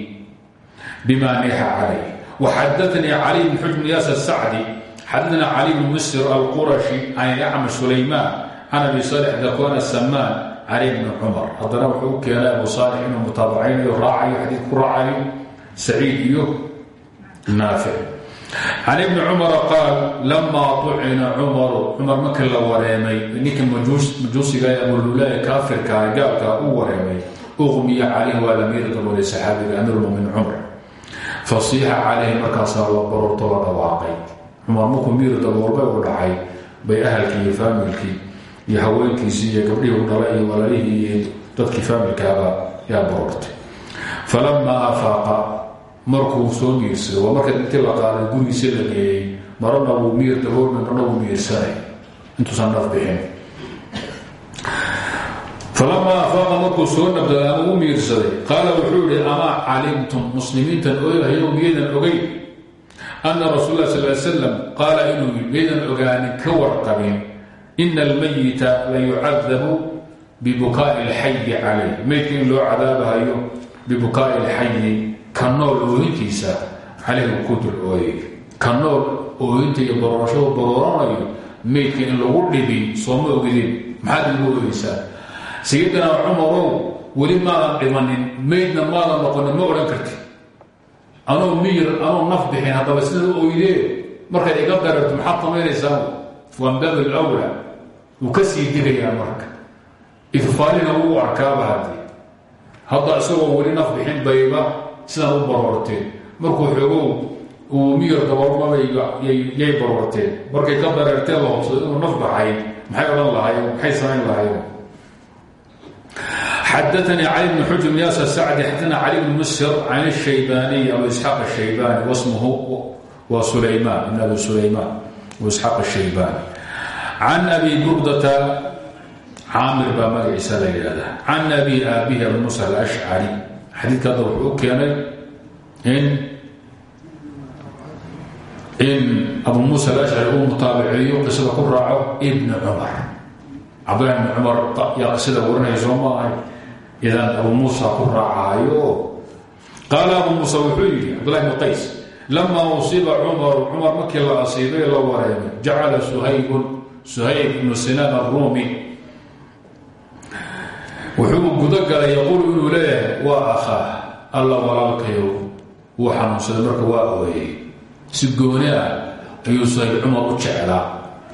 bima niixa calayh. Waxadaanii cali bn xujm yaas asacdi xadana cali bn musir alqurashi can acmash sulaymaan can abi salix dakwan asamaan cali bni cumar. Haddana wuxuu u keenay abu saalix inuu mutaabacaynayo raacayo xadiid ku raacayo naafic can ibni cumara qaal lamaa tucina cumaru cumar markii la wareemay ninka majuusiga ee abululaaya kaafirkaa gaalkaa u wareemay uqmiya calayh waa lamiir daboolay saxaabiga amiirulmuminiin cumar fasiixa calayhi markaasaa la barorto la dhawaaqay cumar markuu miir daboolbay u dhacay bay ahalkii iyo faamilkii iyo haweenkiisii iyo gabdhihii u dhalay iyo walaalihii iyo dadkii faamilkaaba yaa barortay falamaa afaaqa markuu soo miirsado waa marka intii la qaaday gurigiisa la geeyey marana wuu miir daboolma marna wuu miirsanay intuusan naf bixin. Falamaa afaaqa markuu soo nabdaday ama u miirsaday. Qaala wuxuu yihi amaa calimtum muslimiintan ogahayo miyadan ogeyn? Ana rasuul lah sal slam qaala inuu miyadan ogaanin ka warqabin. Ina almayita la yucadabu bibukaa'i alxayi calayh. Meydka in loo cadaabahayo bibukaa'i alxayi ka nool oohintiisa calayhi ku dul ooyay ka nool oohinta iyo baroorashadu barooranayo meydka in lagu dhibin sooma ogidin maxaad igu ooyeysaa sayidina cumarow weli maadan dhimanin meydna maadan noqonin ma odhan karti. Anoo miyir anoo naf bixin haddaba sida u oydee markaad iga dararto maxaad samaynaysaa waa min baabi alawla wuu ka sii digayaa marka. Ifaalina wuu arkaaba haddii. Hadda isagoo weli naf bixin bayba sidaan u baroorteen markuu xoogow uu miyir daboolmabay yay baroorteen markay ka dareerteen la hobsado inuu naf baxay maxay odhan lahaayeen maxay samayn lahaayeen xadaanii cali bn xujr yaas sacdi xadana cali bn musir can الshaybaaniy abu isxaaq الshaybaani wasmuhu waa sulaymaan ibn abi sulaymaan abu isxaaq الshaybaani can abi burdata caamir baa magaciisa la yidhahdaa can abi aabihi abu musa alashcari xadiidka hadda wuxuu u keenay in in abu muusa alashcari uu mutaabiciyo qisada ku raaco ibni cumar cabdullahi ibni cumar yaa qisada warinaya soo ma ahay idan abu muusa ku raacaayo. Qaala abu muusa wuxuu yidhi cabdullahi bni qays lamaa usiiba cumaru cumar markii la asiibay la wareemay jacala suhaybun suhayb ibnu sinaan aruumi wuxuu gudo galay yaquulu inuu leeyahay waa akhaa alla walaalkayow wuu xanuunsaday marka waa ooyey si gooni ah ayuu suhayb cumar u jeclaa.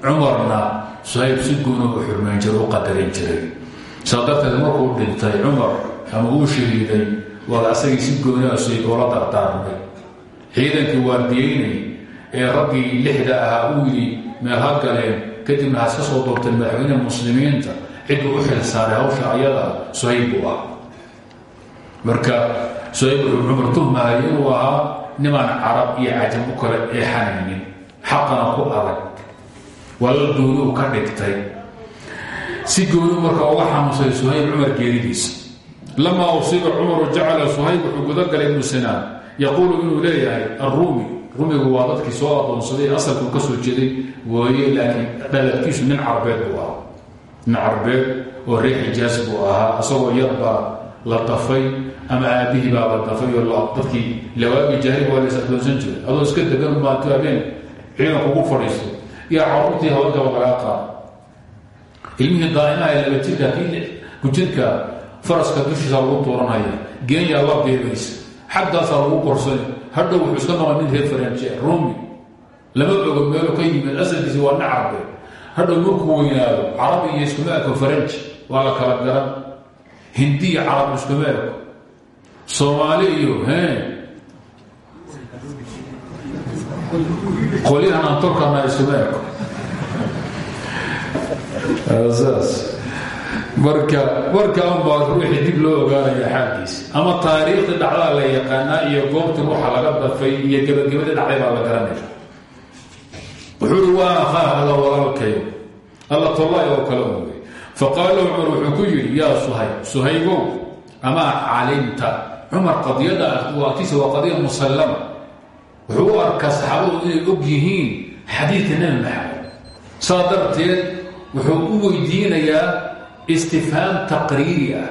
Cumarna suhayb si gooni u xurmayn jiray u qadarin jiray. Saa darteed markuu dhintay cumar ama uu shahiiday waad asagii si gooni ah suhayb oola dardaarmay. Ciidankii waardiyeynay ee raggii lixda ahaa uu yidhi meel ha galeen. Kadibna has ka soo doortay madaxweyneha muslimiinta cidduu u xil saaray hawsha ayada suhayb buu ah marka suhayb wuxuu cumar tuhmahaya inuu ahaa nimaan carab iyo cajam u kale eexanaynin xaqana ku adag walal gooni ka dhigtay si gooni marka uga xanuunsay suhayb cumar geeridiisa lamaa usiiba cumaru jacala suhayb wuxuu gudagalay ibnu sinaan yaquulu inuu leeyahay arruumi rumigu waa dadkii soo adoonsaday asalkuu ka soo jeeday waaye laakiin dhaladkiisu nin carbeed buu ahaa nin carbeed oo reer xijaas buu ahaa isagoo yarbaa la dafay ama aabihii baa la dafay oo dadkii lawaagii jaahil waa lays adoonsan jiray adoo iska degan maato habeen ciidan kugu fadhiisto iyo caruurtii hawlgaba lagaa qaada ilmihii daa'imaha ee laba jirka kii kujirka faraska dushiisa lagu tuuranhaya geenya la beebaysa xaggaasaa lagu qorsani hadhow wuxuu iska noqon nin reer faranji rumi lama ogo meelu ka yimid asalkiisi waa nin carbe hadhow markuu weynaado carabi iyo iskuma eko faranji waa la kala garan. Hindi iyo carab iskuma eko soomaali iyo qolyahan aan tolkana iskuma eko marka marka unbaa ruuxii dib loo ogaanaya xaalkiisa ama taariikhda dhacdaa la yaqaanaa iyo goobtii ruuxa laga dafay iyo gebagabadii dhacday baa la garanaya wuxuu uhi waa akhaa alla walaalkayo alla tollaay oo kale ogay faqaala cumar wuxuu ku yidhi yaa suhayb suhaybow amaa calimta cumar qadiyada agtiisa waa qadiya musallama. Wuxuu u arkaa saxaabadu inay og yihiin xadiidka nebi maxamed. Saa darteed wuxuu u weydiinayaa istifhaam taqriiri ah.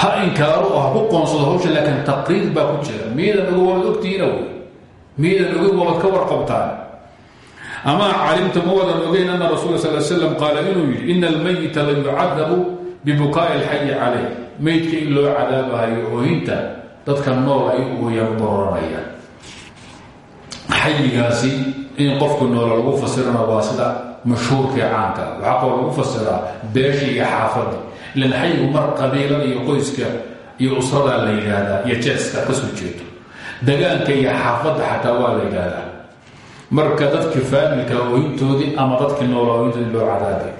Ha inkaaro oo ku qoonsado hawsha laakiin taqriir baa ku jira. Miyadan ogo waabad ogtihiina miyadan ogey waabad ka warqabtaan. Amaa calimta ma wadan ogeyn ana rasuula sal slam qaala inuu yidhi ina almayita la yucadabu bibukaa'i alxayi calayh meydka in loo cadaabahayo oohinta dadka nool ay ooyaan dooranayaan xayigaasi in qofku noola lagu fasirana waa sida mashhuurkii caanka waxaa kaloo lagu fasiraa beesha iyo xaafadda ilan xayigu mar qabiilada iyo qoyska iyo usradaa la yidhaahdaa iyo jeeska ka soo dagaanka iyo xaafadda xataa waa la yidhaahdaa. Marka dadkii faamilka ah, ooyintoodii ama dadkii noola ah, loo cadaabay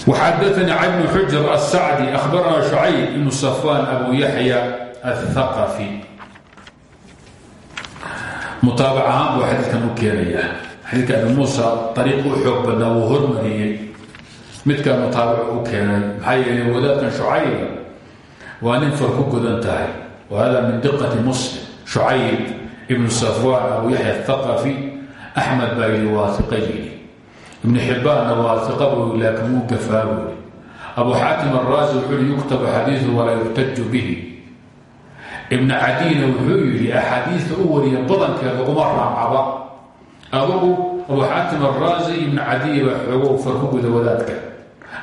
xadanii cali bn xujr asacdi ahbarana shucayb ibnu safaan abu yaxya athaqafi mutaabac ahaan buu xadiidkan u keenaya xadiidka abi muusa ariiq u xoog badnaa wuu hormariyey. Midkaa mutaabac u keenay maxaa yeelay waa nin far ku godan tahay muslim shucayb ibnu safwaan abu yaxya athaqafi axmed baa yidhi waa iqa yidhi ibnu xibbaanna waa iqa buu laakiin wuu gafaa buuri abu xaatim araazi wuxuu yihi yuktabu xadiidu walaa yuxtaju bihi ibn cadina wuxuu yidhi axaadiista u wariya badankeeda uma raacaba adugu abu xaatim araazi ibn cadiy baa xoogo farku guda wadaadka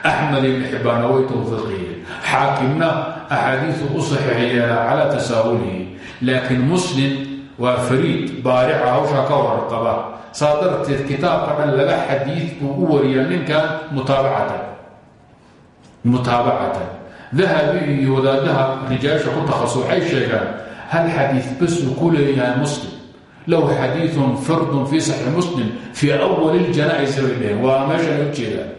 axmed ibn xibbaanna way tawfiiqiyeen xaakimna axaadiisu u saxiix yeelaa calaa tasaahulihi laakiin muslim waa fariid baarica hawshaa ka warqaba saa darteed kitaabka dhan laba xadiid buu u wariya ninkan mutaabacatan mutaabacatan dahabi iyo wadaadaha rijaasha ku takhasu waxay sheegaan hal xadiid basuu ku leeyahay muslim lahu xadiiun fardun fii saxiix muslim fii awali ljanaa-is bay dheheen waa meeshan u jeedaan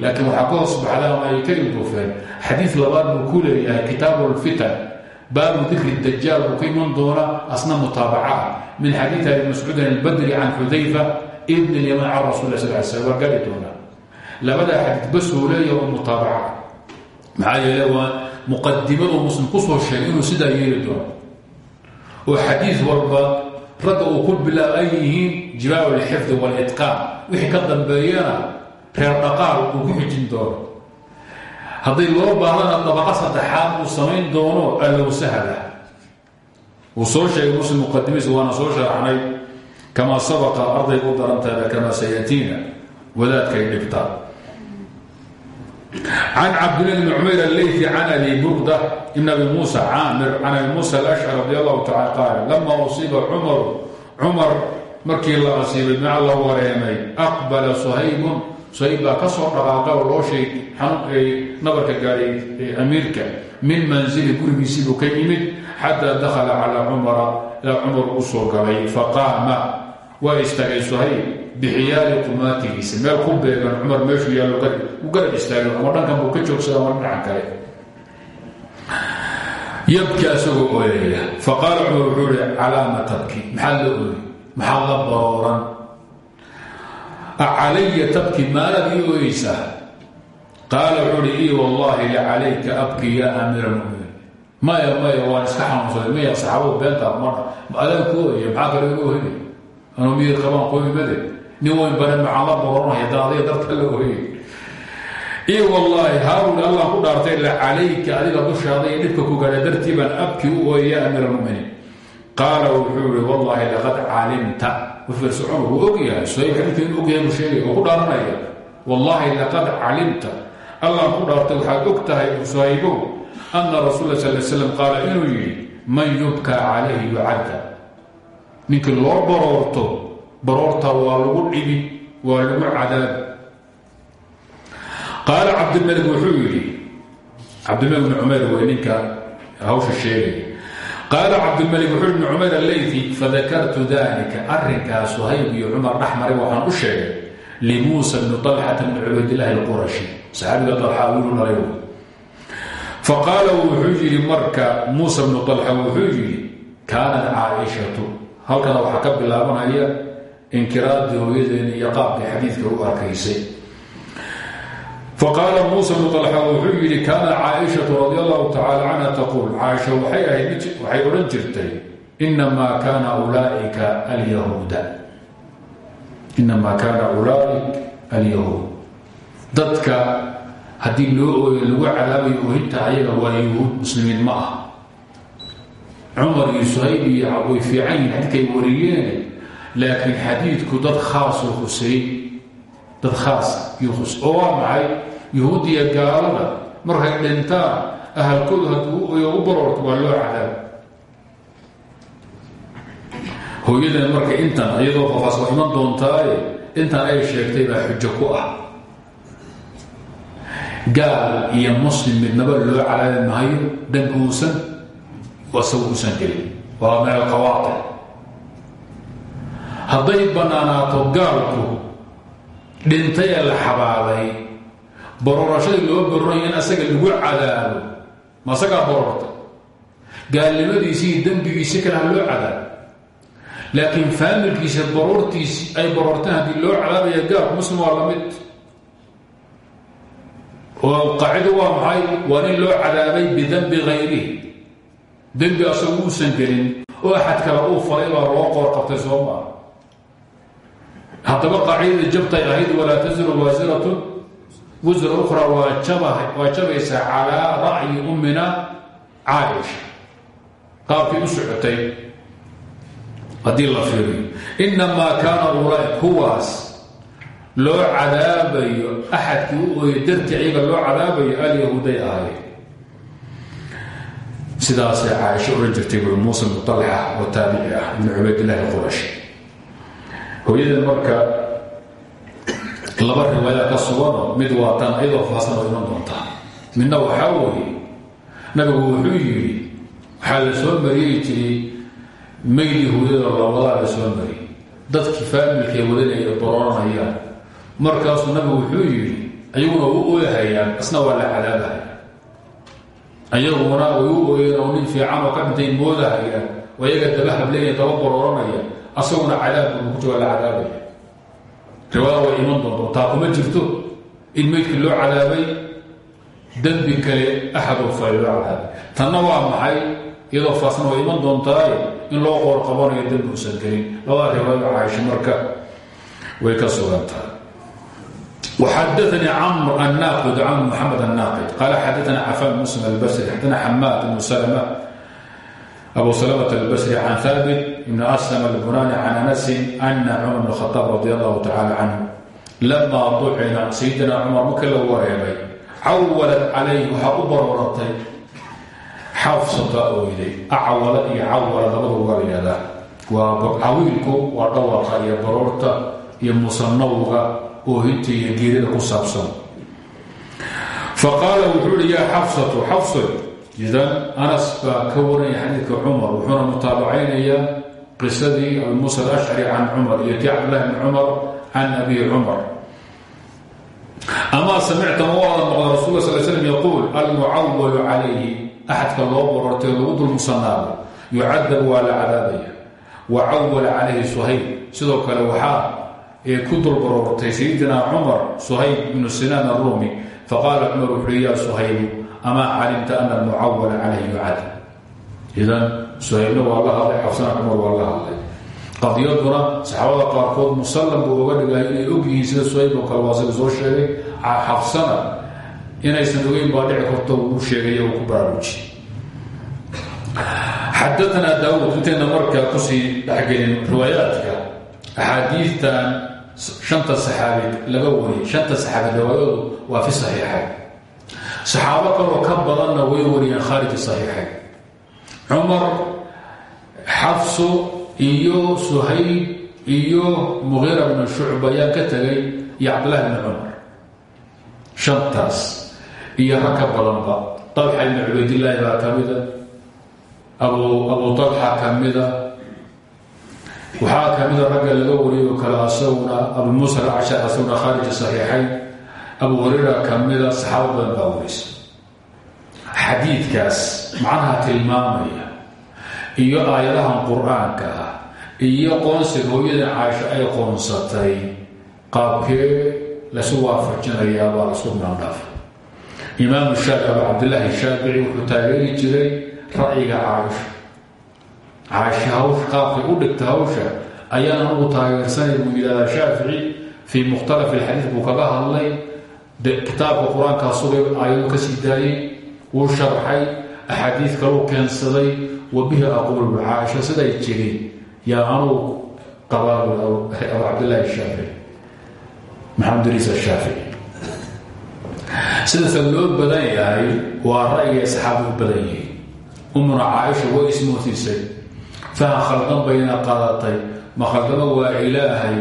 laakiin waxaa ka hoos baxda ama ay ka ilduufeen xadiid labaad buu ku leeyahay kitaabu lfitan baabu dikri dajaal buu ka iman doona asna mutaabacaha min xadiid abi mascuudin albadri can xudayfa ibn lyaman can rasul sal sl waa gari doona labada xadiid basuu leeyahay oo mutaabaca maxaa yeele waa muqadimadu muslim ku soo sheegay inuu sidaa yeeli doono oo xadiid walba ragga uu ku bilaab ay yihiin jibaabu lxifdi walitqaan wixii ka dambeeyana reer dhaqaal uu ku xijin doono. Hadday loo baahdana dabaqa saddexaad uu samayn doono allow sahla wuu soo sheegay muslim muqadimiisa waana soo sharaxnay kamaa sabaqa ardayga u darantaada kamaa sayatiina wadaadkay dhibtaa can cabdillah bni cumayr alleyfi can abi burda ibn abi muusa caamir can abi muusa alashcar radi allahu tacala qaala lama usiiba cumaru cumar markii la asiibay maca la wareemay aqbala suhaybun suhayb baa ka soo dhaqaaqa oo loo sheeg nabarka gaaray amiirka min manzili gurigiisii buu ka yimid xataa dakhala calaa cumara ilaa cumar u soo galay faqaama waa istaagay suhayb bixiyaali qumaatigiisa meel ku beegan cumar meeshuu yaallo u garab istaagay ama dhankan buu ka joogsada ama dhinacan kale yabki asagoo ooyaya faqaala tabki maxaad la ooy maxaad barooran acalaya tabki maalaad ii ooyeysaa qaala wuxuu ihi ii wallaahi lacalayka abki yaa amiira muminiin maya maya waan iska xanuunsaday maya saxaabadu beentaa ma adaan ku ooya maxaa kale iga oohina anuu miyir qabaan qoymimade nin weyn bane maxaan la barooranaya daadaya darta la ooyay ii wallaahi haarun allah ku dhaartay lacalayka adiga dushaada iyo dhibka ku gaadha dartii baan abki u ooyay yaa amiira muminiin qaala wuxuu ihi wallaahi laqad calimta cumar wuu og yahay suhayb xadiidka inuu og yahay buu sheegay oo ku dhaaranaya wallaahi laqad calimta. Allah ku dhaartay waxaad og tahay suhaybow ana rasuul la sal slam qaala inuu yidhi man yubkaa calayhi yucadda ninkii loo baroorto baroorta waa lagu dhibi waa lagu cadaabi qaala cabdilmalik wuxuu yidhi cabdilmalik bni cumayr wey ninka hawsha qaala cabdilmalik wuxuu ibni cumayr alleyfi fadakartu dalika arrinkaa suhayb iyo cumar dhexmaray waxaan u sheegay limuusa bni طalxata bni cubaydillaahi alqurashi. Saxaabiga dalxa wiilu dhalay faqaala wuxuu yidhi marka muusa bnu طalxa wuxuu yidhi kaanat caaishatu. Halkana waxaa ka bilaabanaya inkiraadii hooyadeena iyo qaabkii xadiidka u arkaysay faqaala muusa bnu طalxa wuxuu yidhi kaanat caaishatu radi allahu tacala canha taquul caaisha waxay ahayd waxay odhan jirtay inamaa kaana ulaaika alyahuuda inamaa kaana ulaaik alyahuud dadka haddii loo ooyo lagu cadaabayo oohinta ayaga waa yuhuud muslimiin ma ah cumar iyo suhayb iyo way fiican yihiin xadiidkay wariyeen laakiin xadiidku dad khaasoo huseey dad khaas hus oo waa maxay yahuudiya gaalada markay dhintaan ahalkoodu hadduu u baroorto waa loo cadaaba hooyadan marka intan iyadoo qofaas waa iman doontaaye intan ay sheegtay baa xujo ku ah. Gaal iyo muslim midnaba loo calaabi maayo danbi uusan asagu uusan gelin waa min hadday bannaanaato gaalku dhintay la xabaalay baroorashadii loo baroraya in asaga lagu cadaabo. Ma asagaa barorta gaalnimadiisii iyo kale ha loo cadaabo. Laakiin faamilkiisa baroortiisi ay baroorteen haddii loo cadaabaya gaalku muslim waa la mid. Oo qaacido waa maxay? Waa in loo cadaabay bidambi hayrihi dembi asagu uusan gelin. Oo axad kale uu falay baa loo qoor qabtay soo maa haddaba qaacidada jabtay ahayd walaa tasiru waasiratun wisra ukhra waa jabaysaa calaa ra'yi ummina caaisha qaabkii u socotay haddii la fiiriyo inamaa kaana ulaa kuwaas loo cadaabayo axadkii u ooyay dartii ayaga loo cadaabayo alyahuuday ahaayeen sidaasay caaisho odhan jirtay bui muusa bnu talxa oo taabici ah ibnu cubaydillaahi qurashi hooyadan marka laba riwaaya ka suganoo mid waa tan iyadoo faahsan oo iman doontaa midna waxaa weeye nabigu wuxuu yidhi waxaa la soo mariyey jiray maydii hooyada lawadaa la soo mariyey. Dadkii faamilkay wadanaya barooranayaan markaasuu nabigu wuxuu yidhi ayaguna u ooyhayaan isna waa la cadaabahaya ayaguna way u ooyeen oo nin fiican oo ka dhintay moodahayaan oo ayaga daba hableeya daba barooranaya asaguna cadaabku ku jooga la cadaabaya riwaaya way iman doonto taa kuma jirto in meydkii loo cadaabay dembi kale axadoo falay loo cadaabay tanna waa maxay iyadoo faasna way iman doontaaye in loo qoor qabanayo dembi usan gelin labada riwaaya caaisha marka way ka sugantahay وxadثnي cمر الناqd cمر محمد الناqد qال xadثna cفان مسلم البsري xadثna حmاd بن سلمة abu salamة albasri can haabit ibn aslm albunani can anasin ana cumar bn khaaab radi allahu tacaala canhu lamaa ducina sayidina cumar marka la wareegay cawalat calayhi waxaa u barooratay xafsataa oyday acwala iyo cawala labada uga yihahdaa waa cawiilku waa dhawaqa iyo baroorta iyo musanawga oohinta iyo geedada ku saabsan faqaala wuxuu ihi yaa xafsatu xafso idan anas baa ka waranaya xadiidka cumar. Wuxuuna mutaabacaynayaa qisadii abi muusa alashcari can cumar iyo ti cabdillahi bni cumar can abi cumar. Amaa samicta ma waadan noqda rasul sal slm yaquul almucawalu calayhi axadka loo borortay lagu dul musanaabo yucadab waa la cadaabaya wa cawala calayhi suhayb sidoo kale waxaa ku dul borortay sayidina cumar suhayb bnu sinaan arumi faqaala cumar wuxuui yaa suhaybu amaa calimta ana almucawala calayhi yucadab idan suhaybna waa la hadlay xabsana cumar waa la hadlay qadiyaduna saxaabada qaarkood musallam buu oga dhigay inay og yihiin sida suhayb oo kale waasaga soo sheegay xabsana inaysan ogeyn baa dhici karto uu sheegay ku baraaruji xadaanaa daawuud intayna markaa ku sii dhexgelin riwaayaadka axaadiidtan shanta saxaabi laga wariyay shanta saxaabi riwaayadu waa fi saxiixayn saxaabo kaloo ka badanna way wariyeen khaariji saxiixayn cumar xafso iyo suhayb iyo muqiira bnu shucba ayaan ka tegay iyo cabdillahi bni cumar. Shantaas iyo rag ka badanba. Talxa ibni cubaydillaahi baa ka mida. Abu abu talxa ka waxaa ka mida ragga laga wariyay kale asaguna abu muusa alcashar asaguna khaariji saxiixayn abu hurayra ka mida saxaabo badan baa warisa xadiidkaas macnaha tilmaamaya iyo aayadahan qur'aanka ah iyo qoonsiga hooyada caasho ay qoonsatay qaabkee lasu waafajinayaa baa lasku maandhaafa imaamu shaafi abu cabdillaahi shaafici wuxuu taageeri jiray ra'yiga caaisha caaisha hawsha qaabkay u dhigta hawsha ayaana ugu taageersanay buu yidhahdaa shaafici fii mukhtalaf ilxadiid buu kaga hadlay kitaabka qur'aankaa sugay aayadu ka sii daayey wuu sharxay axaadiid kaluu keensaday wa bihi aquulu caaisha siday jiri yaa anuu qabaa abu cabdillaahi shaafici maxamed riis ashaafici sidaasa loo badan yahay waa ra'yiga saxaabi u badan yihiin umuna caaisha way ismoodisay fahan khaldan bayna qaadatay. Ma khaldamo waa ilaahay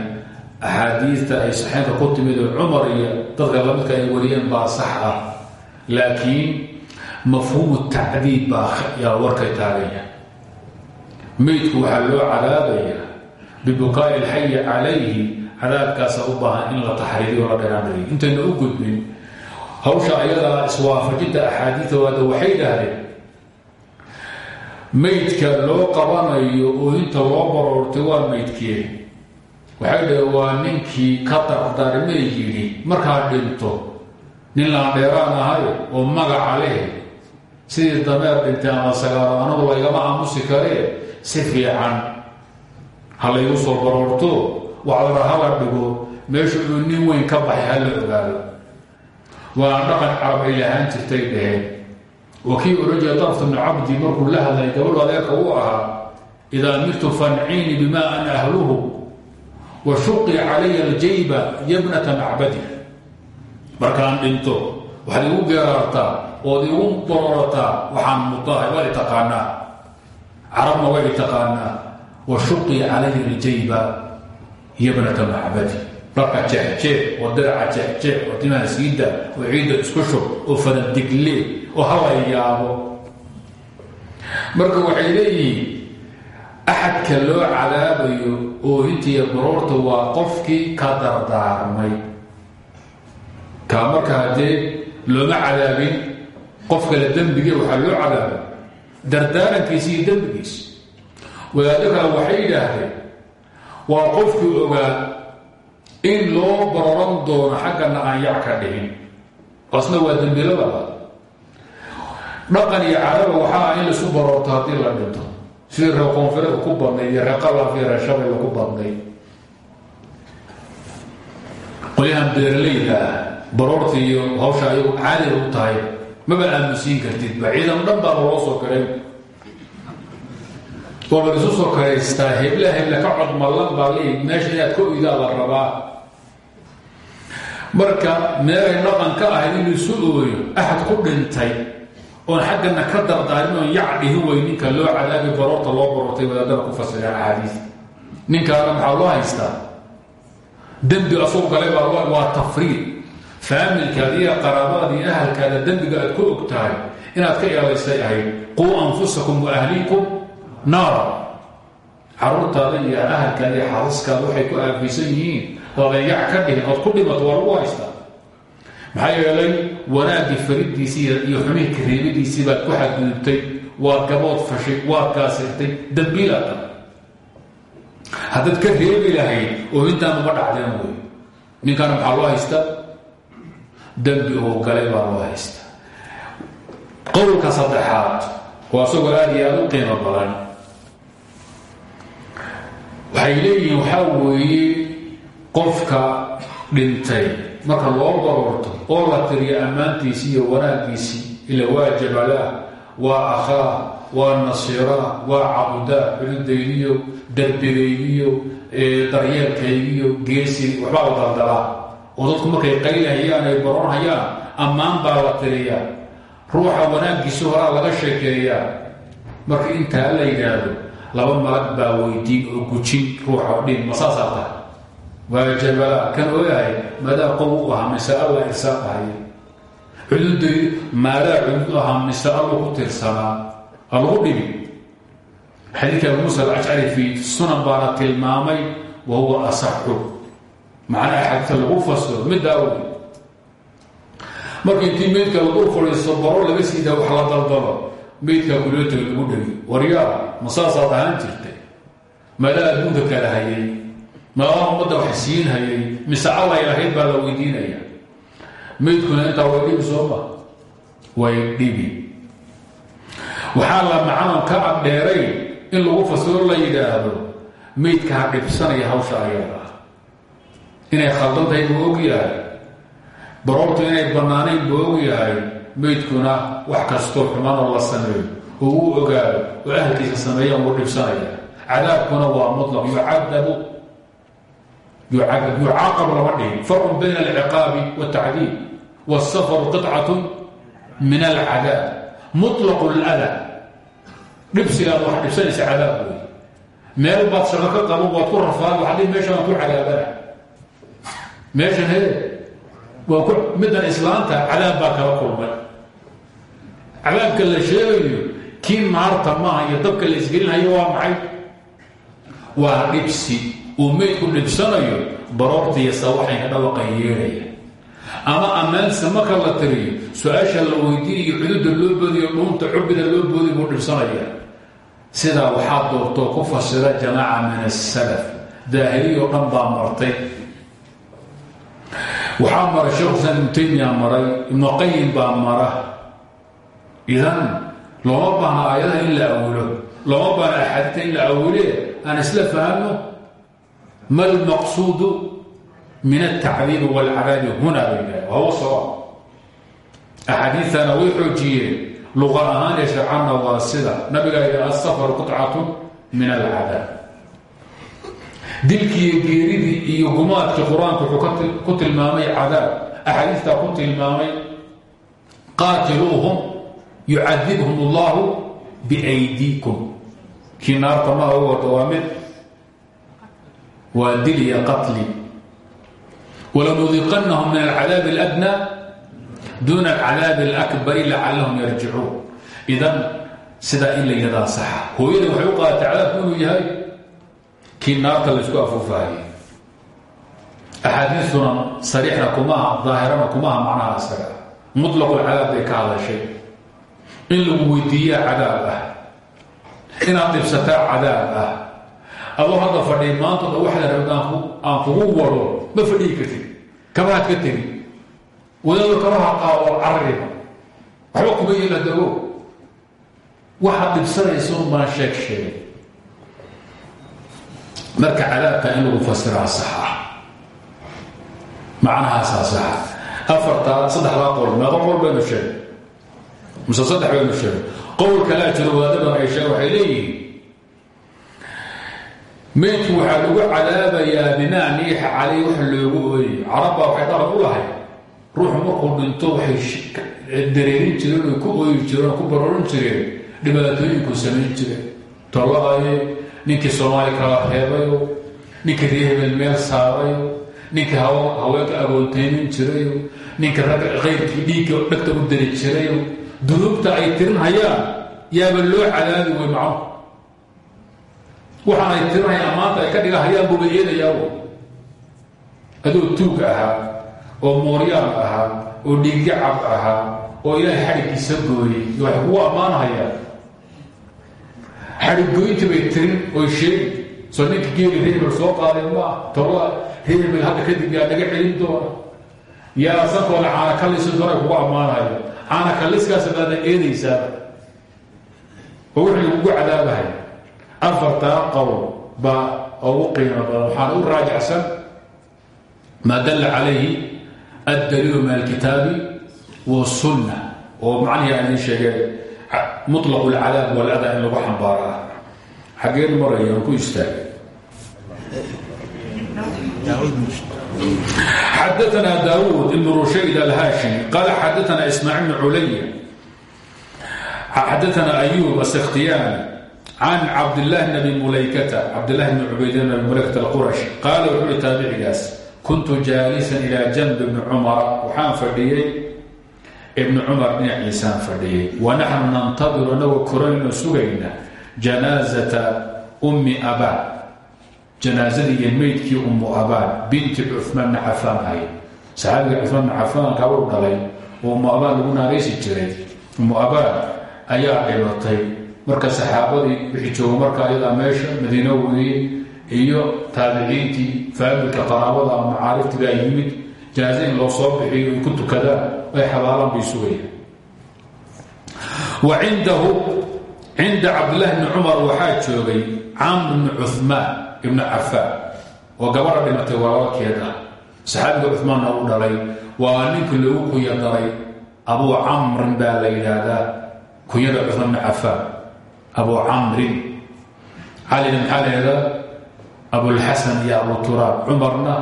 axaadiidta ay saxeynka ku timid oo cumar iyo dadka lamidka ay wariyeen baa sax ah. Laakiin mafhuumu tacdiib baa yaa warkay taagaya meydku waxaa loo cadaabaya bibukaa'i alxayi calayhi cadaabkaasa u baahan in la taxriiriyo la dheraandhariyo intayna u gudbin hawsha ayadaa iswaafajinta axaadiidawaada waxay dhahdeen meydka loo qabanayo oo inta loo baroortay waa meydkee waxay dhaheen waa ninkii ka dardarmay yidhi markaa dhinto nin laandheeraan ahay oo magaca leh sidii dameer dhintay ama sagaaro anagu laygama aamusi karee si fiican ha laygu soo baroorto waxdara hala dhigo meesha uu nin weyn ka baxay ha la ogaado. Waa dhaqan carab ay jirtay dhaheen wa kii ohan jira darft bnu cabdi markuu la hadlay gabadhu adeerka u ahaa idaa mirtu fanciini bima ana ahluhu wa shuqi calaya aljayba yabnata macbadi. Markaan dhinto waxaad igu geeraartaa ood igu baroorataa waxaan mudahay waa i taqaanaa carabna waa i taqaanaa wa shuqi calaya aljayba yabnata macbadi. Dharka jeexjeex oo diraca jeexjeex oo timaha siida oo ciidda isku oo fadadiglee oo hala yaabo. Marka waxay leeyihiin axadka loo cadaabayo oohintiiyo baroorta waa qofkii ka dardaarmay. Kaa marka haddee looma cadaabin qof kale dembige waxaa loo cadaabay. Dardaarankiisi iyo dembigiisi wadaado waxay yidhaahdeen waa qofkii ogaa in loo baroran doono xaggana aan yac ka dhihin. Asna waa dembilo labaad dhaqan iyo caraba waxaa ah in laisu baroorto haddii la dhinto sidii reer koonfureedka ku badnay iyo iyo reer shabeelle badnay qolyahan beeralayda ah baroorta iyo hawsha ayagu caadiga u tahay maba aamusiin kartid ba ciidan dhan baa loo soo karay waaba isu soo karaystaa hebla hebla ka cod mallan baa leeyi meesha inaad ka oydaa la rabaa marka meelay dhaqan ka ahayd inuu isu ooyo axad ku dhintay oon xaggana ka dardaarin oon yac dhihin wey ninka loo cadaabi baroorta loo barortay wadaadada ku fasireen axaadiis. Ninkaana maxaa loo haystaa? Dembi asuu galay waa tafriid faamilkaada iyo qaraabadaada iyo ahalkaada dembiga aad ku og tahay inaad ka eedaystay ahayd quu anfusakum wa ahliikum naara caruurtaada iyo ahalkaada iyo xaasaskaada waxay ku aafaysan yihiin. Oodan yac ka dhihin ood ku dhimato waa lagu haystaa maxaa yeelay wanaaggii faridiisii iyo xumihii kareebidiisii baad ku xadgudubtay waad gabood fashay waad gaasirtay dambiilaata haddaad ka reebi lahayd oo intaan uma dhacdeen wey ninkaana maxaa loo haystaa? Dembi uu galay baa loo haystaa. Qowlka saddexaad waa isagoo aad iyo aad u qiimo badan. Waxay leeyihiin waxaa weeye qofka dhintay marka loo barorto oo la tiriyo ammaantiisii iyo wanaaggiisii ila waa jabalaa waa akhaa waa nasiraa waa cabudaa xududaydiyo darbigaygiyo daryeelkaygiyo geesi waxbaa la daldalaa. oo dadku markay qaylahayaan ay baronhayaan ammaan baa la tiriyaa. ruuxa wanaaggiisi horaa laga sheekeeyaa. marka intaa la yidhaahdo laba malag baa weydiin oo gujin ruuxa dhin ma saasaa tahay waa jabala kan ogahay maadaa qow u ahaa mise alla irsaaq ahay. Xuduuday maadaa xuduud ahaa mise allu ku tirsanaa alagu dhibi. Xadiidka abu muusa alcashcari fii sunan baana tilmaamay wa huwa asaxu. Macnaa axaadiista lagu fasiro middaa marka intii meydka lagu fadhiisto baro laga siidaa wax la daldalo meydkaa kuleetaga lagu dhegi waryaa ma saasaad ahaan jirtay. Maadaa adduunka kala hayay maadaa ummadda wax siin hayay mise lahayd baa la weydiinaya. Meydkuna intaa way dhibi sooma way dhibi. Waxaa la macnan ka abdheeray in lagu fasiro la yidhaahdo meydkaa dhibsanaya hawsha ayada inay khaldan tahay buu og yahay. Baroortu inay bannaanayn buu og yahay meydkuna wax kastoo xumanoo la sameeyo oo uu ogaado oo ahalkiisa sameeya uu dhibsanaya. Cadaabkuna waa mutlaq yucadabu yucaaqab lama dhihin farqun bayna alciqaabi wاltacdiib wاsafaru qطcaة min alcadaab muطlaqu اlada dhibsigaad wax dhibsanaysa cadaab wey meel baad shaqo ka qabo waad ku rafaad waxadhi meesha waan ku cadaabana meeshan he waa ku middan islaanta cadaab baa kala kulmay cadaabka la sheegayo kii naarta maaha iyo dabka la isgelinhayo waa maxay waa dhibsi uu meydku dhibsanayo baroortiisa waxayna dhawaqan yeelaya ama ammaansa marka la tiriyo su'aasha la weydiinayo cududa loo boodiyo dhuunta cubida loo boodiy buu dhibsanaya sidaa waxaa doortoo ku fasira jamaaca min asalaf daahiriyo dhan baa martay. Waxaa maray sheekh xusaan ibnu taymiya maray ibnu qayim baa mara. Idan looma baahna aayadaha in la awilo looma baahna axaadiita in la awile aan isla fahamno ma almaqsuudu min altacdiibi wاlcadaabi huna baylah wahuwa sawaab axaadiitana way xoojiyeen luqa ahaan ee sharcanna waa sida nabigaa yidhi asafaru qطcatu min alcadaab dilkiiyo geeridii iyo gumaadkii qur-aanku wuxuu ku tilmaamay cadaab axaadiistaa ku tilmaamay qaatiluuhum yucadibhum اllahu biaydiikum kii naarta maha u wata waa mid waa dil iyo qatli wlanudiqanahum min alcadaab اladnى duna alcadaab اlakbari lacalahum yarjicuun idan sidaa in la yidhadaa saxa hooyada waxay u qaadatay cadaabku inuu yahay kii naarta laysku afuufahayay axaadiistuna sariixna kumaha daahirana kumaha macnaha isaga muطlaqu lcadaab bay ka hadashay in lagu weydiiyaa cadaab ah inaad dhibsataa cadaab ah adoo hadda fadhiy maantooda waxda rabd aan kugu wado ma fadhihi kartid. Kabahaad ka tegi wadaado kabaha qaabo carariba waxba kuma yeela dago waxaad dhibsanaysa un baan sheeg sheegay. Marka cadaabka in lagu fasiraa saxa. Macnahaasaa saxa afartaa saddexdaa qol meeqa qol baynu sheegay. Mise saddex baynu sheegay. Qowl kalaa jiro wadaadadan ay sheeg waxay leeyihiin meydku waxaa lagu cadaabayaa bimaa niixa caleyh wax loogu ooyay carabbaa waxay dhaqan u lahay ruuxu markuu dhinto waxay dareerin jireen oy ku ooyi jireen ku barorin jireen. Dhibaatooyinkuu samayn jireen. Tolaayo ninkii soomaali kala reebayo ninkii reehebel meel saarayo ninkii haweenka agoontaymin jirayo ninka ragga kayrkii dhiigga dhagta u dari jirayo dunuubta ay tirin hayaan yaaba loo cadaabi wey waxaan ay tirinayaan maanta ay ka dhiga hayaan buuba eedayaa adoo tuug ahaa oo mooryaan ahaa oo dhiiggacab ahaa oo ilaahay xadhiggiisa gooyey. Waxay kugu ammaanahayaan. Xadhiggoyntii bay tirin oy sheegi soo ninka geeli reebel soo qaaday maa tolada reebel hadda kadib yaa naga celin doona. Yaa sankooda caana kalisi doona kugu ammaanahaya caana kalliskaas baadna eedaysaaba. Oo wixii lagugu cadaabahay afartaa qowl baa ugu qiimo badan waxaana u raajacsan maa dalla calayhi addaliilu min alkitaabi wasunna oo macnihii aan idiin sheegay muطlaq اlcadaab walada in lagu xambaaro ah xaggeen maraya aan ku istaagay xadaثna daawuud ibn rushayd alhaashimi qaala xadaثna ismaaciil bn culaya xadaثna ayub askhtiyani can cabdlahi nabi mulaykata cabdlahi bni cubayd nabi mulaykata alqurashi qaala wuxuu i taabicigaas kuntu jaalisan ilaa janb ibni cumar waxaan fadhiyey ibni cumar dhinaciisaan fadhiyey wanaxnu nantadiru anagoo korayno sugayna janaazata ummi abaan janaasadii iyo meydkii ummu abaan binti cumaan bni cafaan ahayd saxaabiga cumaan bni cafaan gabar dhalay oo ummu abaan lagu naagaysi jiray ummu abaan ayaa dhimatay marka saxaabadii wixii jooga marka ayadaa meesha madiino weeye iyo taabiciintii faamilka qaraabada ama macaariftii baa yimid janaaza in loo soo bixiyo ay ku tukadaan ay xabaalaan bay wa cindahu cinda cabdillahi bni cumar waxaa joogay camr bni cumaan ibni cafaan oo gabadha dhimatay walaalkeed ah. Saxaabiga cumaanna u dhalay waa ninkii loogu kunya daray abuu camrin baa la yidhaahdaa kunyada cumaan bni cafaan abuu camrin calina maxaa leedaa abulxasan iyo abu turaab cumarna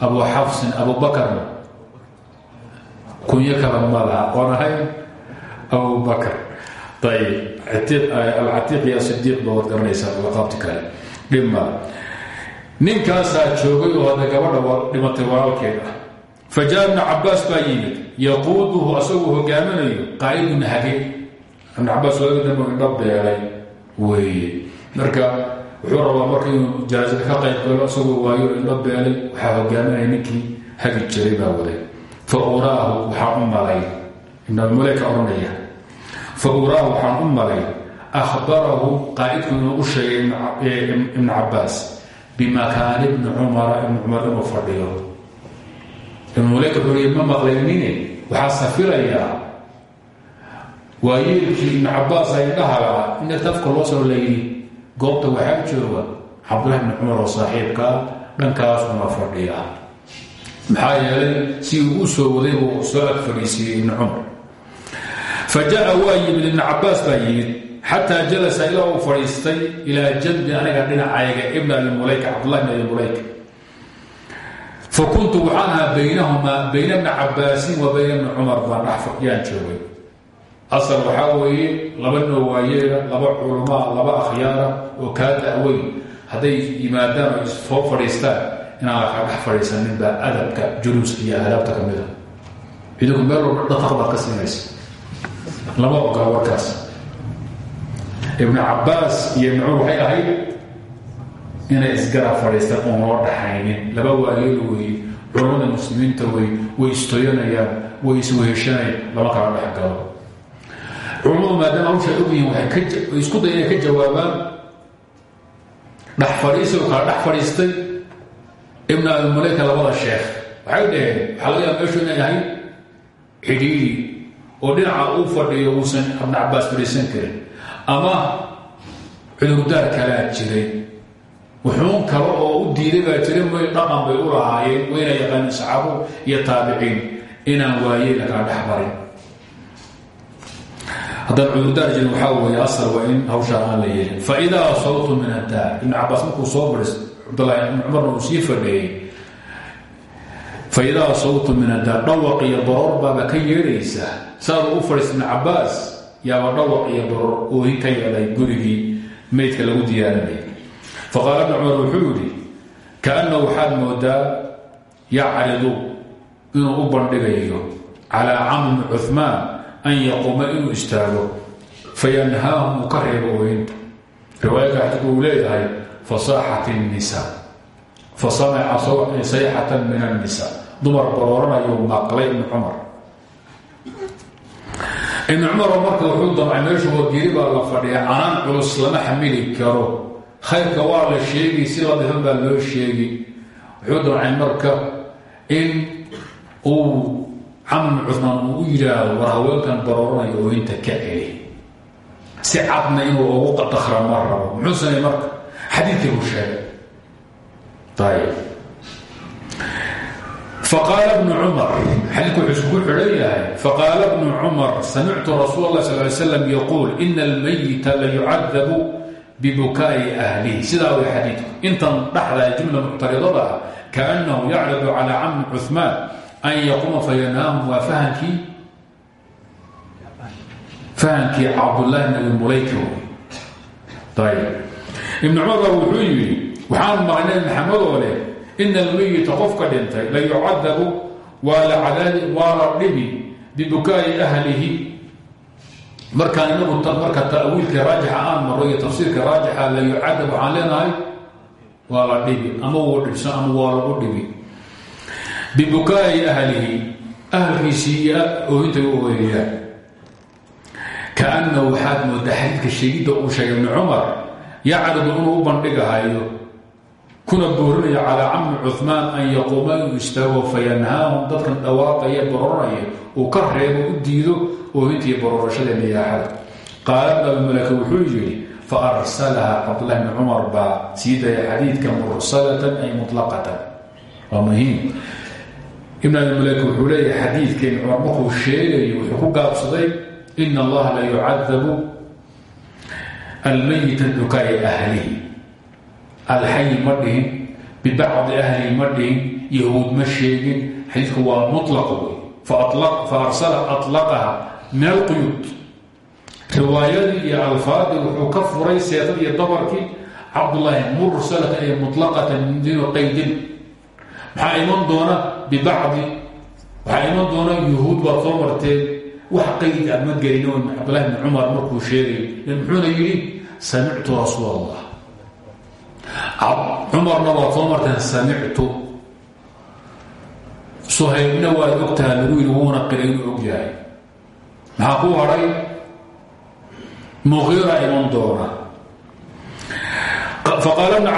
abu xafsin abu bakarna kunyo kala malaha oon ahayn abu bakr ayb alcatiiq iyo sidiiq ba wad garanaysaa laqaabti kale dhima ninkaasaa joogay oo hadda gabadha dhimatay walaalkeed ah fa jaa ibnu cabaas baa yimid yaquuduhu asaguu hogaaminayo qaa'idun hage ibnu cabaas waagi dambe indho beelay weeye marka wuxuu rabaa marka inuu janaasada ka qayb galo isagoo waayo indho beelay waxaa hogaaminaya ninkii hagi jiray baa waday fa uraahu waxaan u malay ibn abimuleyka odhanaya fa uraahu waxaan u malay ahbarahu qaa'idku inuu u sheegay ibnu cabaas bimakaani ibni cumara ibni cumar inuu fadhiyo ibnumuleyka wuxuu ma maqlaynine waxaa safilayaa waayeelkii ibnu cabaas ay dhahala in tafka loo soo layidhi goobta waxaa jooga cabdullahi bni cumar oo saaxiibkaa dhankaasuna fadhiya. Maxaa yeelay si uu soo waday buu soo ag fadhiisiiyey ibni cumar. Fa jaa waa yimid ibni cabaas baa yimid xataa jalasa ilaa uu fadhiistay ilaa janbi aniga dhinacayga ibn abi mulayka cabdullahi bn abi mulayka. Fa kuntu waxaan ahaa baynahumaa bayna bni cabaasin wa bayna bni cumar baan dhex yaan joogay asal waxaa weeye laba noo waayeela laba culamaa laba akhyaara oo kaa da'weyn hadday yimaadaan oo soo fadhiistaan inaan kaa dhex fadhiisanin baa adabka juluuska iyo aadaabta ka mida idinku meel walba dhaqaq baad ka siinaysa. Lama ogaa warkaas. Ibnu cabaas iyo cumar waxay ahayd inay isgarab fadhiistaan oon loo dhaxaynin. Laba waayeelu weeye culammada muslimiinta wey way istoyanayaan way isweheshanayaan lama kala dhex galo culammadu maadaama hawshaa ogyihiin waxay isku day inay ka jawaabaan dhex fadhiisay kala dhex fadhiistay ibn abi mulayka labada sheekh. Waxay dhaheen waxaa laga yaaba meeshu inay ahayd oo dhinaca uu fadhiyo uusan ibnu cabaas fadhiisan karin. Ama cudurdaar kalaa jiray. Wuxuun kale oo u diiday baa jiray may dhaqan bay u lahaayeen wayna yaqaanin saxaabo iyo taabiciin. Inaan waayey lakaa dhex haddaan cudurdaar jirin waxaa weeye asal waa in hawshaa aan la yeelin. Faidaa sawtu min addaar ibn cabaas markuu soo baris cabdulahi ibn cumarna uu sii fadheeyey faidaa sawtu min addaar dhawaq iyo baroor baaba ka yeedhaysa. Saaba u fadhiis ibn cabaas yaaba dhawaq iyo baroor oohin ka yeedhay gurigii maydka lagu diyaarinaya faqaala ibn cumar wuxuu yidhi kaannahu waxaad moodaa yacridu inuu u bandhigayo calaa camr cumaan an yaquuma inuu istaago fayanhaahum uu ka reebo ooyinta riwaayadka xadiidku uu leeyahay fasaaxat innisa fa samaca sayxatan min annisa dumar barooranayuu maqlay ibnu cumar ibnu cumaroo marka wuxuu damcay meeshuwa geri baa la fadhiya canaan culus lama xamili karo khayrka waa la sheegi sila dhifan baa loo sheegi wuxuu damcay marka in uu camr cumaan uu u yidhaahdo war haweenkan barooranaya oo inta ka celi si cadna inuu ugu qadakhra ma rabo. Muxuu sameeye marka? Xadiidkii buu sheegay. Ayb faqaala bnu cumar xadiidku wuxuu isku xidhan yahay. Faqaala bnu cumar samictu rasuul allah sal ly slam yaquul ina almayita layucadabu bibukaa'i ahlihi. Sidaa way xadiidku. Intan dhaxdaa jumla muctaridada ah kaannahu yacradu calaa cammi cumaan an yaquuma fayanaamu waa fahankii fahankii cabdullaahi nabi mulayka ayb ibn cumar baa wuxuu yidhi waxaan maqlay nabi maxamed oo leh ina almeyita qofka dhintay la yucadabu waa la cadaabi waa la dhibi bibukaa'i ahlihi markaan inagu marka ta'wiilkii raajixa aan maro iyo tafsiirka raajixa la yucadab waxaan leenahay bibukaa'i ahlihi ahalkiisii iyo oohintay u ooyayaan kaannahu waxaad moodaa xadiidka sheegidda uu sheegay ibni cumar yacridu inuu u bandhigahayo kuna boorinayo calaa camri cuثmaan an yaquuma inuu istaago fayanhaahum dadkan dhawaaqaya baroranaya uu ka reebo u diido oohintii baroorashada niyaaxada. Qaala ibn abi malaka wuxuu yidhi faarsalaha cabdullahi bni cumar baa sii daya xadiidka mursalatan ay muطlaqatan waa muhiim ibn abimalek wuxuu leeyahay xadiidkeen cumar markuu sheegayo wuxuu ku gaabsaday ina allaha la yucadabu almayita dukaai ahlihi. Alxayi ma dhihin bibacdi ahlihi ma dhihin yahuud ma sheegin xadiidku waa mulaq wey. Faarsala aطlaqaha min alquyuud riwaayadii iyo alfaadii wuxuu ka furay seetada iyo dabarkii cabdullaahi mursalatan ee mulaqatan dinu qaydin maxaa iman doona bibacdi. Waxaa iman doona yuhuud baad soo marteen wax qayd ah ma gelin cabdullahi bni cumar markuu sheegay. Muxuuna yidhi? Samictu rasuul allah cumarna waad soo marteen samictu. Suhaybna waad ogtaha lagu yidhi wuuna qiray inuu og yahay. Maxaa ku hadhay muqiira iman doona. Faqaala ibnu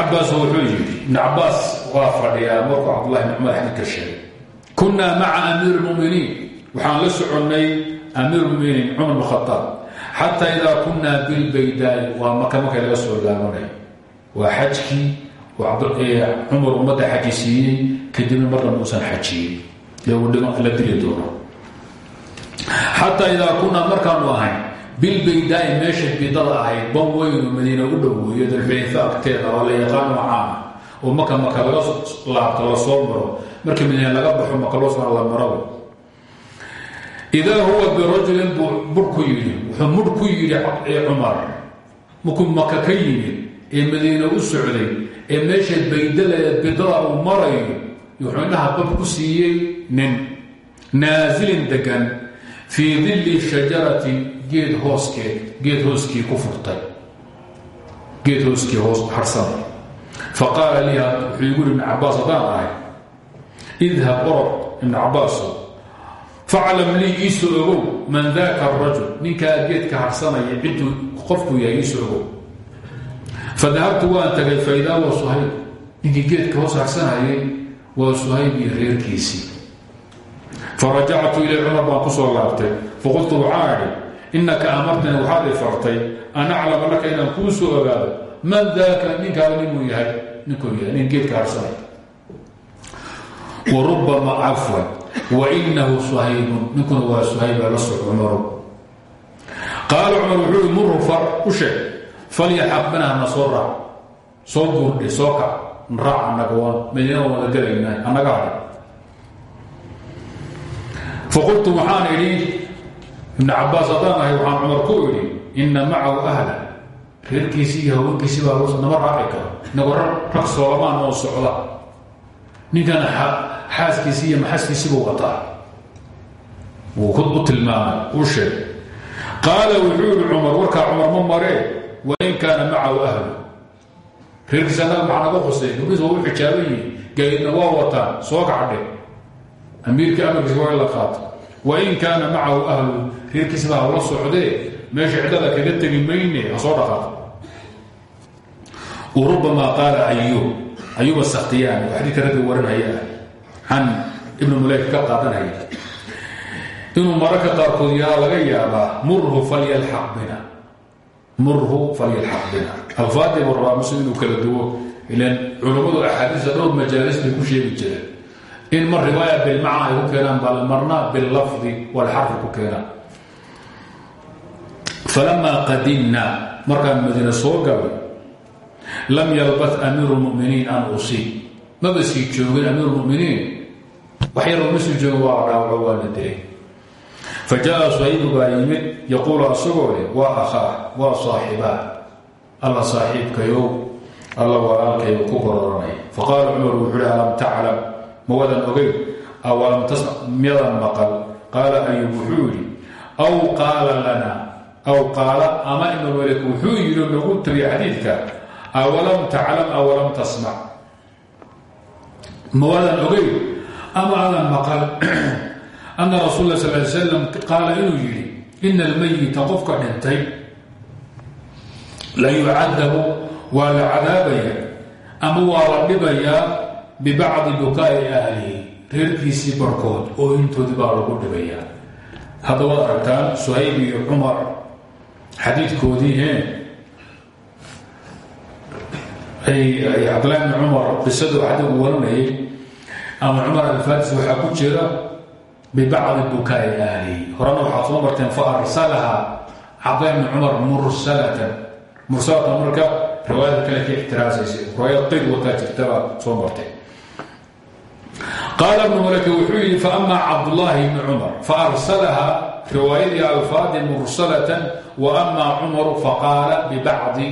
cabaas waa fadhiyaa markuu cabdullahi bni cumar xadiidka sheegay. Kunaa maca amiir اlmuminiin waxaan la soconnay amiir muminiin cumar bn khaaab xataa idaa kunaa bilbaydaai. Waa maka markay laga soo laabanay waa xajkii cumar ummadda xaji siiyey kadibna marna uusan xajiyey. La dili doono. Xataa idaa kunaa markaanu ahayn bilbaydaai meesha bidada ahayd ban weynu madiina u dhoweeyo dalxulayfa agteeda oo la yaqaano caama oo maka maka laga laabto la soo maro? Markii madiina laga baxo maka loo soo la idaa huwa birajulin buu bur ku wuxuu mudh ku yidhi cumar. Markuu maka ka yimid ee madiina u socday ee meesha baydala bidada uu marayo wuxuu indhaha bab ku siiyey nin naasilin degan fii dilli shajarati geed hooskeed geed hooskii ku furtay. Geed hooskii hoos harsan fa qaala lii wuxuu igu yidhi ibn cabaas haddaan ahay idhab orod ibn cabaaso faclam lii iisoo ogow man daaka arajul ninkaa geedka harsanaya cidduu qofkuu yahay iisoo ogow fadahabtu waan tagay faidaa waa suhayb ninkii geedka hoos harsanayay waa suhayb iyo reerkiisii farajactu ilay cumar baan ku soo laabtay faqultu waxaa idhi innaka amartani waxaad i fartay an aclama laka inaan kuu ogaado man daaka ninkaada ninuu yahay ninkuu yahay nin geedka harsanay wa rubbama cafwan wainahu suhaybun ninkuna waa suhayba la soc cumaro qaala cumar wuxuu i far u sheeg falyaxaq binaha na soo raac soo guurdhe soo kac raac annaga waan madiina wada gelaynaa annaga hadha faqultu waxaan idhi ibn cabaas haddaan ahay waxaan ku idhi inna macahu ahla reerkiisii iyo haweenkiisii baa nama raaci karo. Inagoo rag soomaan oo socda. Ninkana xaaskiisii iyo maxaskiisiibuu wataa. Wuu u tilmaamay uu sheeg qaala wuxuu yihi cumar warkaa cumar ma maree wain kaana macahu ahlu. Reerkiisa annaga maxaa naga qusay? Gabdhiis waa u xijaaban yihiin gaydna waa wataan soo kacdhe. Amiirka amarkiisa waa la qaato. Wain kaana macahu ahlu. Reerkiisa baa la socdee meesha cidlada kaga tegi mayne ha soo dhaqaato rubamaa qaala ayub ayuba sakhtiyaani oo xadiidka ragga waranhaya ah can ibnu mulayk ka qaadanhaya inuu mararka qaarkood yahaa laga yaabaa murhu falyalxaq bina murhu falyalxaq bina alfaadii buu rabaa muslim inuu kala duwo ilan culammadu axaadiista dhowr majaalis bay ku sheegi jireen in mar riwaaya bilmacna ay ku keenaan bal marna billafdi walxarfi ku keenaan falamaa qadimna markaan madiina soo galay lam yalbat amiiru lmuminiin an usiib maba sii joogin amiirulmuminiin wax yaroo ma sii joogo waa dhaawaco waa la dilay fa jaa suhaybu baa yimid yaquulu asagoo leh waa akhaa waa saaxibaa alla saaxiibkayow alla walaalkayo ku bororanay faqaala cumar wuxuu hi alam taclam ma wadan ogeyn awalam tasmac miyadan maqal qaala ayub wuxuu yidhi aw qaala lana aw qaala ama ibnulmalik wuxuu yidhi lagu tabiya xadiidka awalam taclam awalam tasmac ma wadan ogeyn ama adan maqal ana rasul la sal slam qaala inuu yidhi ina almayita qofka dhintay la yucadabu waa la cadaabaya ama waa la dhibayaa bibacdi bukaa'i ahlihi reerkiisii barkood oo intoodii baa lagu dhibayaa hadda waad aragtaan suhayb iyo cumar xadiidkoodii he cabdillaahi bni cumar qisadu xadiigu waranayay ama cumar alfaris waxaa ku jira bibacdi bukaa'i ahlihi horena waxaad soo marteen fa arsalaha cabdillahi bni cumar mursalatan mursalatan marka riwaayada kale ka ixtiraasaysa riwaayad qeyd wataa jirtaba soo martay qaala ibnu malaki wuxuu yidhi faama faarsalaha riwaayadii alfaadi mursalatan wa ama cumaru faqaala bibacdi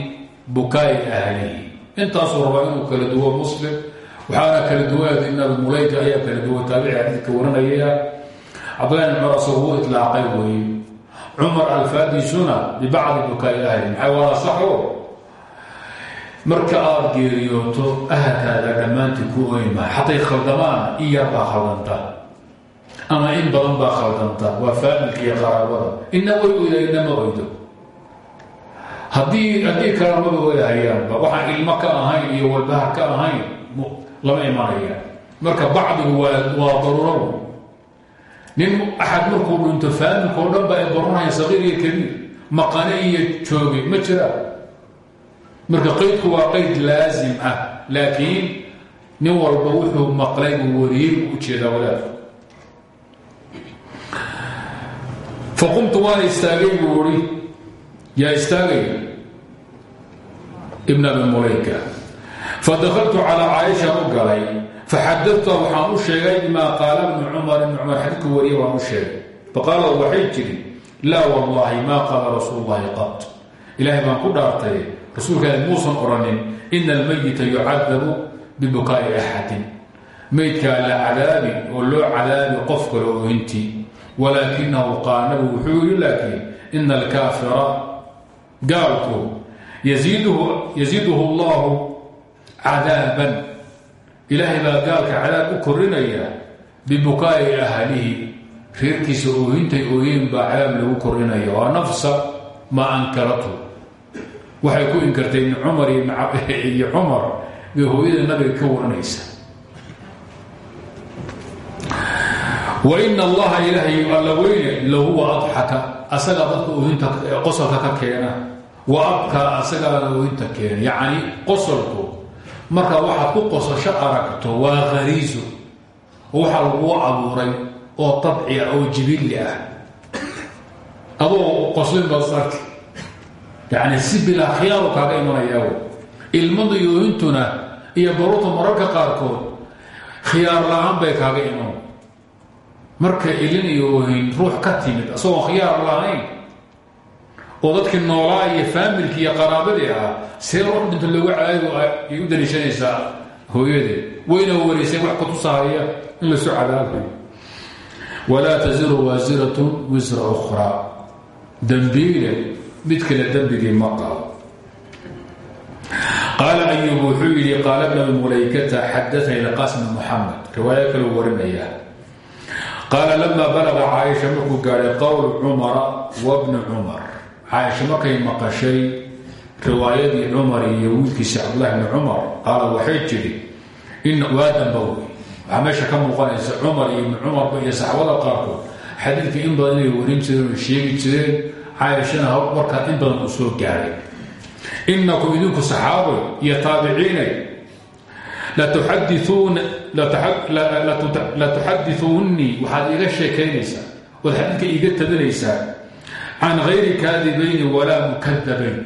bukaa'i ahlihi intaasuu rabaa inuu kala duwo muslim waxaana kala duwanad ibn abi mulayka ayaa kala duwan taabici xadiidka waranayaya cabdullahi bni cumar asagoo u itlaaqay weeye cumar alfaadiisuna bibacdi bukaa'i ahlihi maxay saxo marka aad geeriyooto ahalkaada dhammaantii ku oyma xatay khaldamaan in yar baa khaldanta ama in badan baa khaldanta. Waa faamilka iyo qaraabada. Ina way oyda ina ma oydo haddii haddii kalamaba wadahayaanba waxaan ilmo ka ahayn iyo walbaha ka ahayn lama imanayaan marka bacdigu waa waa daruuro nin axad markuu dhinto faamilka oo dhan ba ay barunhayan saqiir iyo kabiir maqane iyo jooge ma jiraan marka qaydku waa qayd laasim ah laakiin nin walba wuxuu maqlay buu wariyey u jeedaa wadaad faqumtu waan istaagay? buu uri yaa istaagay ibn abi mulayka. Fadakaltu calaa caaisha u galay. Faxadadta waxaan u sheegay bimaa qaala ibnu cumar ibnu cumar xadidku wariye waan u sheegay. Faqaala waxay jiri laa wallahi maa qaala rasuul llahi qat. Ilaahay baan ku dhaartay rasuulkaani muusan odhanin ina almayita yucadabu bibukaa'i axadin maydkaa la cadaabi oo loo cadaabi qof kale oohintii walaakinahu qaanabu wuxuu yidhi laakiin ina alkaafira gaalku yasiiduhu allahu cadaaban. Ilaahay baa gaalka cadaab u korinaya bibukaa'i ahlihi. Reerkiisa oohintay ooyeen baa cadaab lagu korinaya waa nafsa maa ankaratu. Waxay ku inkartay ibn cumar iyo cumar bay hooyada nabiga ka waranaysa wa ina allaha ilaahay alla weyne lahuwa adxaka asagaa dadka oohinta qosolka ka keena. Wa abkaa asagaana oohinta keena yacni qosolku. Marka waxaad ku qosasho aragto waa khariiso waxaa laguu abuuray oo dabci ah oo jibilli ah. Adoo qoslin baad yani si bilaa khiyaaru kaaga imanaya ilmadu yoohintuna iyo baruurta mararka qaarkood khiyaar la'aan bay kaaga iman marka ilin iyo oohin ruux ka timid asagoo khiyaar lahayn oo dadkii noolaa iyo faamilkii iyo qaraabadii ah see ruux dhinta looga cadaaydu ay u daliishanaysaa hooyadeed wayna wareyseen wax kutusahaya in la soo cadaabayo walaa taziru waasiratun wisra ukhraa dembiile mid kale dembigii ma qabo. Qaala ayub wuxuu yidhi qaala bna mulaykata xadaanii qasim muxamed riwaayo kaleu warinaya qaala lama balaga caaisha markuu gaadhay qowl cumara wabni cumar. Caaisha markay maqashay riwaayadii cumar iyo wiilkiisa cabdulahi bni cumar qaala waxay in waa damba wey waxaa meesha ka muuqanaysa cumar iyo ibni cumarba iyo saxaabada qaarkood. Xadiidka in badan inay warin jireen oo sheegi jireen caaishana warkaa in badan uu soo gaaray. Inakum idinku saxaabay iyo taabiciinay latuxadiuunii waxaad iga sheekaynaysaa oad xadiidka iiga tabinaysaa can hayri kaadibayni walaa mukadabayn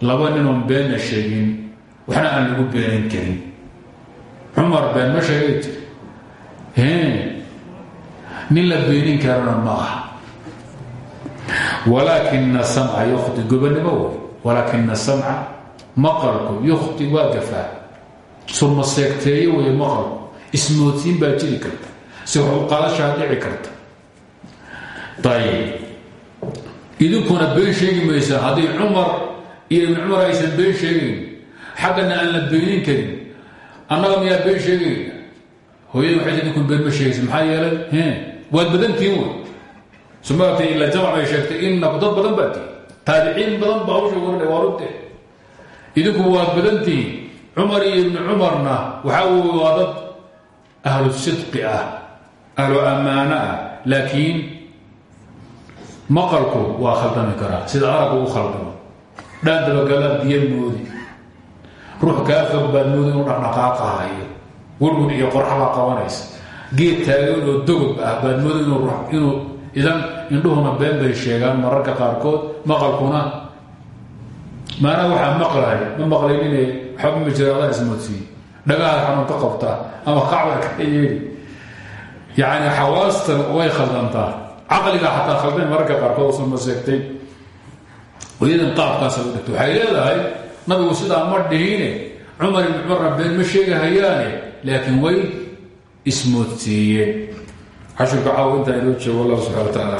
laba ninoon beenna sheegin waxna aan lagu beenan karin cumar been ma sheegay tir nin la beenin karana ma aha walaakina samca yukhti gobonimo wey walaakina samca maqalku yukhti surma seegteeyo wey maqalku ismoodsiin baa jiri karta si wax u qaadashaa dhici karta ayib idinkuna been sheegi maysaa haddii cumar iyo ibn cumar aysan been sheegayn xaggana aan la beenin karin annaga miyaa been sheegayna hooyada waxay ti idinkun been ma sheegaysa maxaa yeelay waad badantihin wey sumaagta ila jamac bay sheegtay inaku dad badan baa tihi taabiciin badan baa hawsha warina waa runte idinku waad badantihiin cumar iyo ibni cumarna waxaa weye waa dad ahlu sidqi ah ahlu ammaano ah laakiin maqalku waa khaldami karaa sida arabku u khaldamo. Dhaan dabagalaad biyo moodi. Ruux kaa fog baad moodi inuu dhaqdhaqaaqahayo werwur iyo qorxabaa qabanaysa. Geed taagan oo dogob ah baad moodi inuu idan indhuhuna been bay sheegaan mararka qaarkood maqalkuna. Maanaa waxaa maqlahay ma maqlaynine waxba ma jira adaa ismoodsiiye dhagaha xanuun ka qabtaa ama qacda ka yeeli yacni xawaastan way khaldantaa. Caqliga xataa khaldan mararka qaarkood usan maseegtay iyadan qaabkaasa u dhigta waxay leedahay nabigu sidaa ma dhihine cumar ibn cumarna been ma sheegahayaane laakiin way ismoodsiiyeen cashirka caaw intaa inoo joogo allah subxana wa taala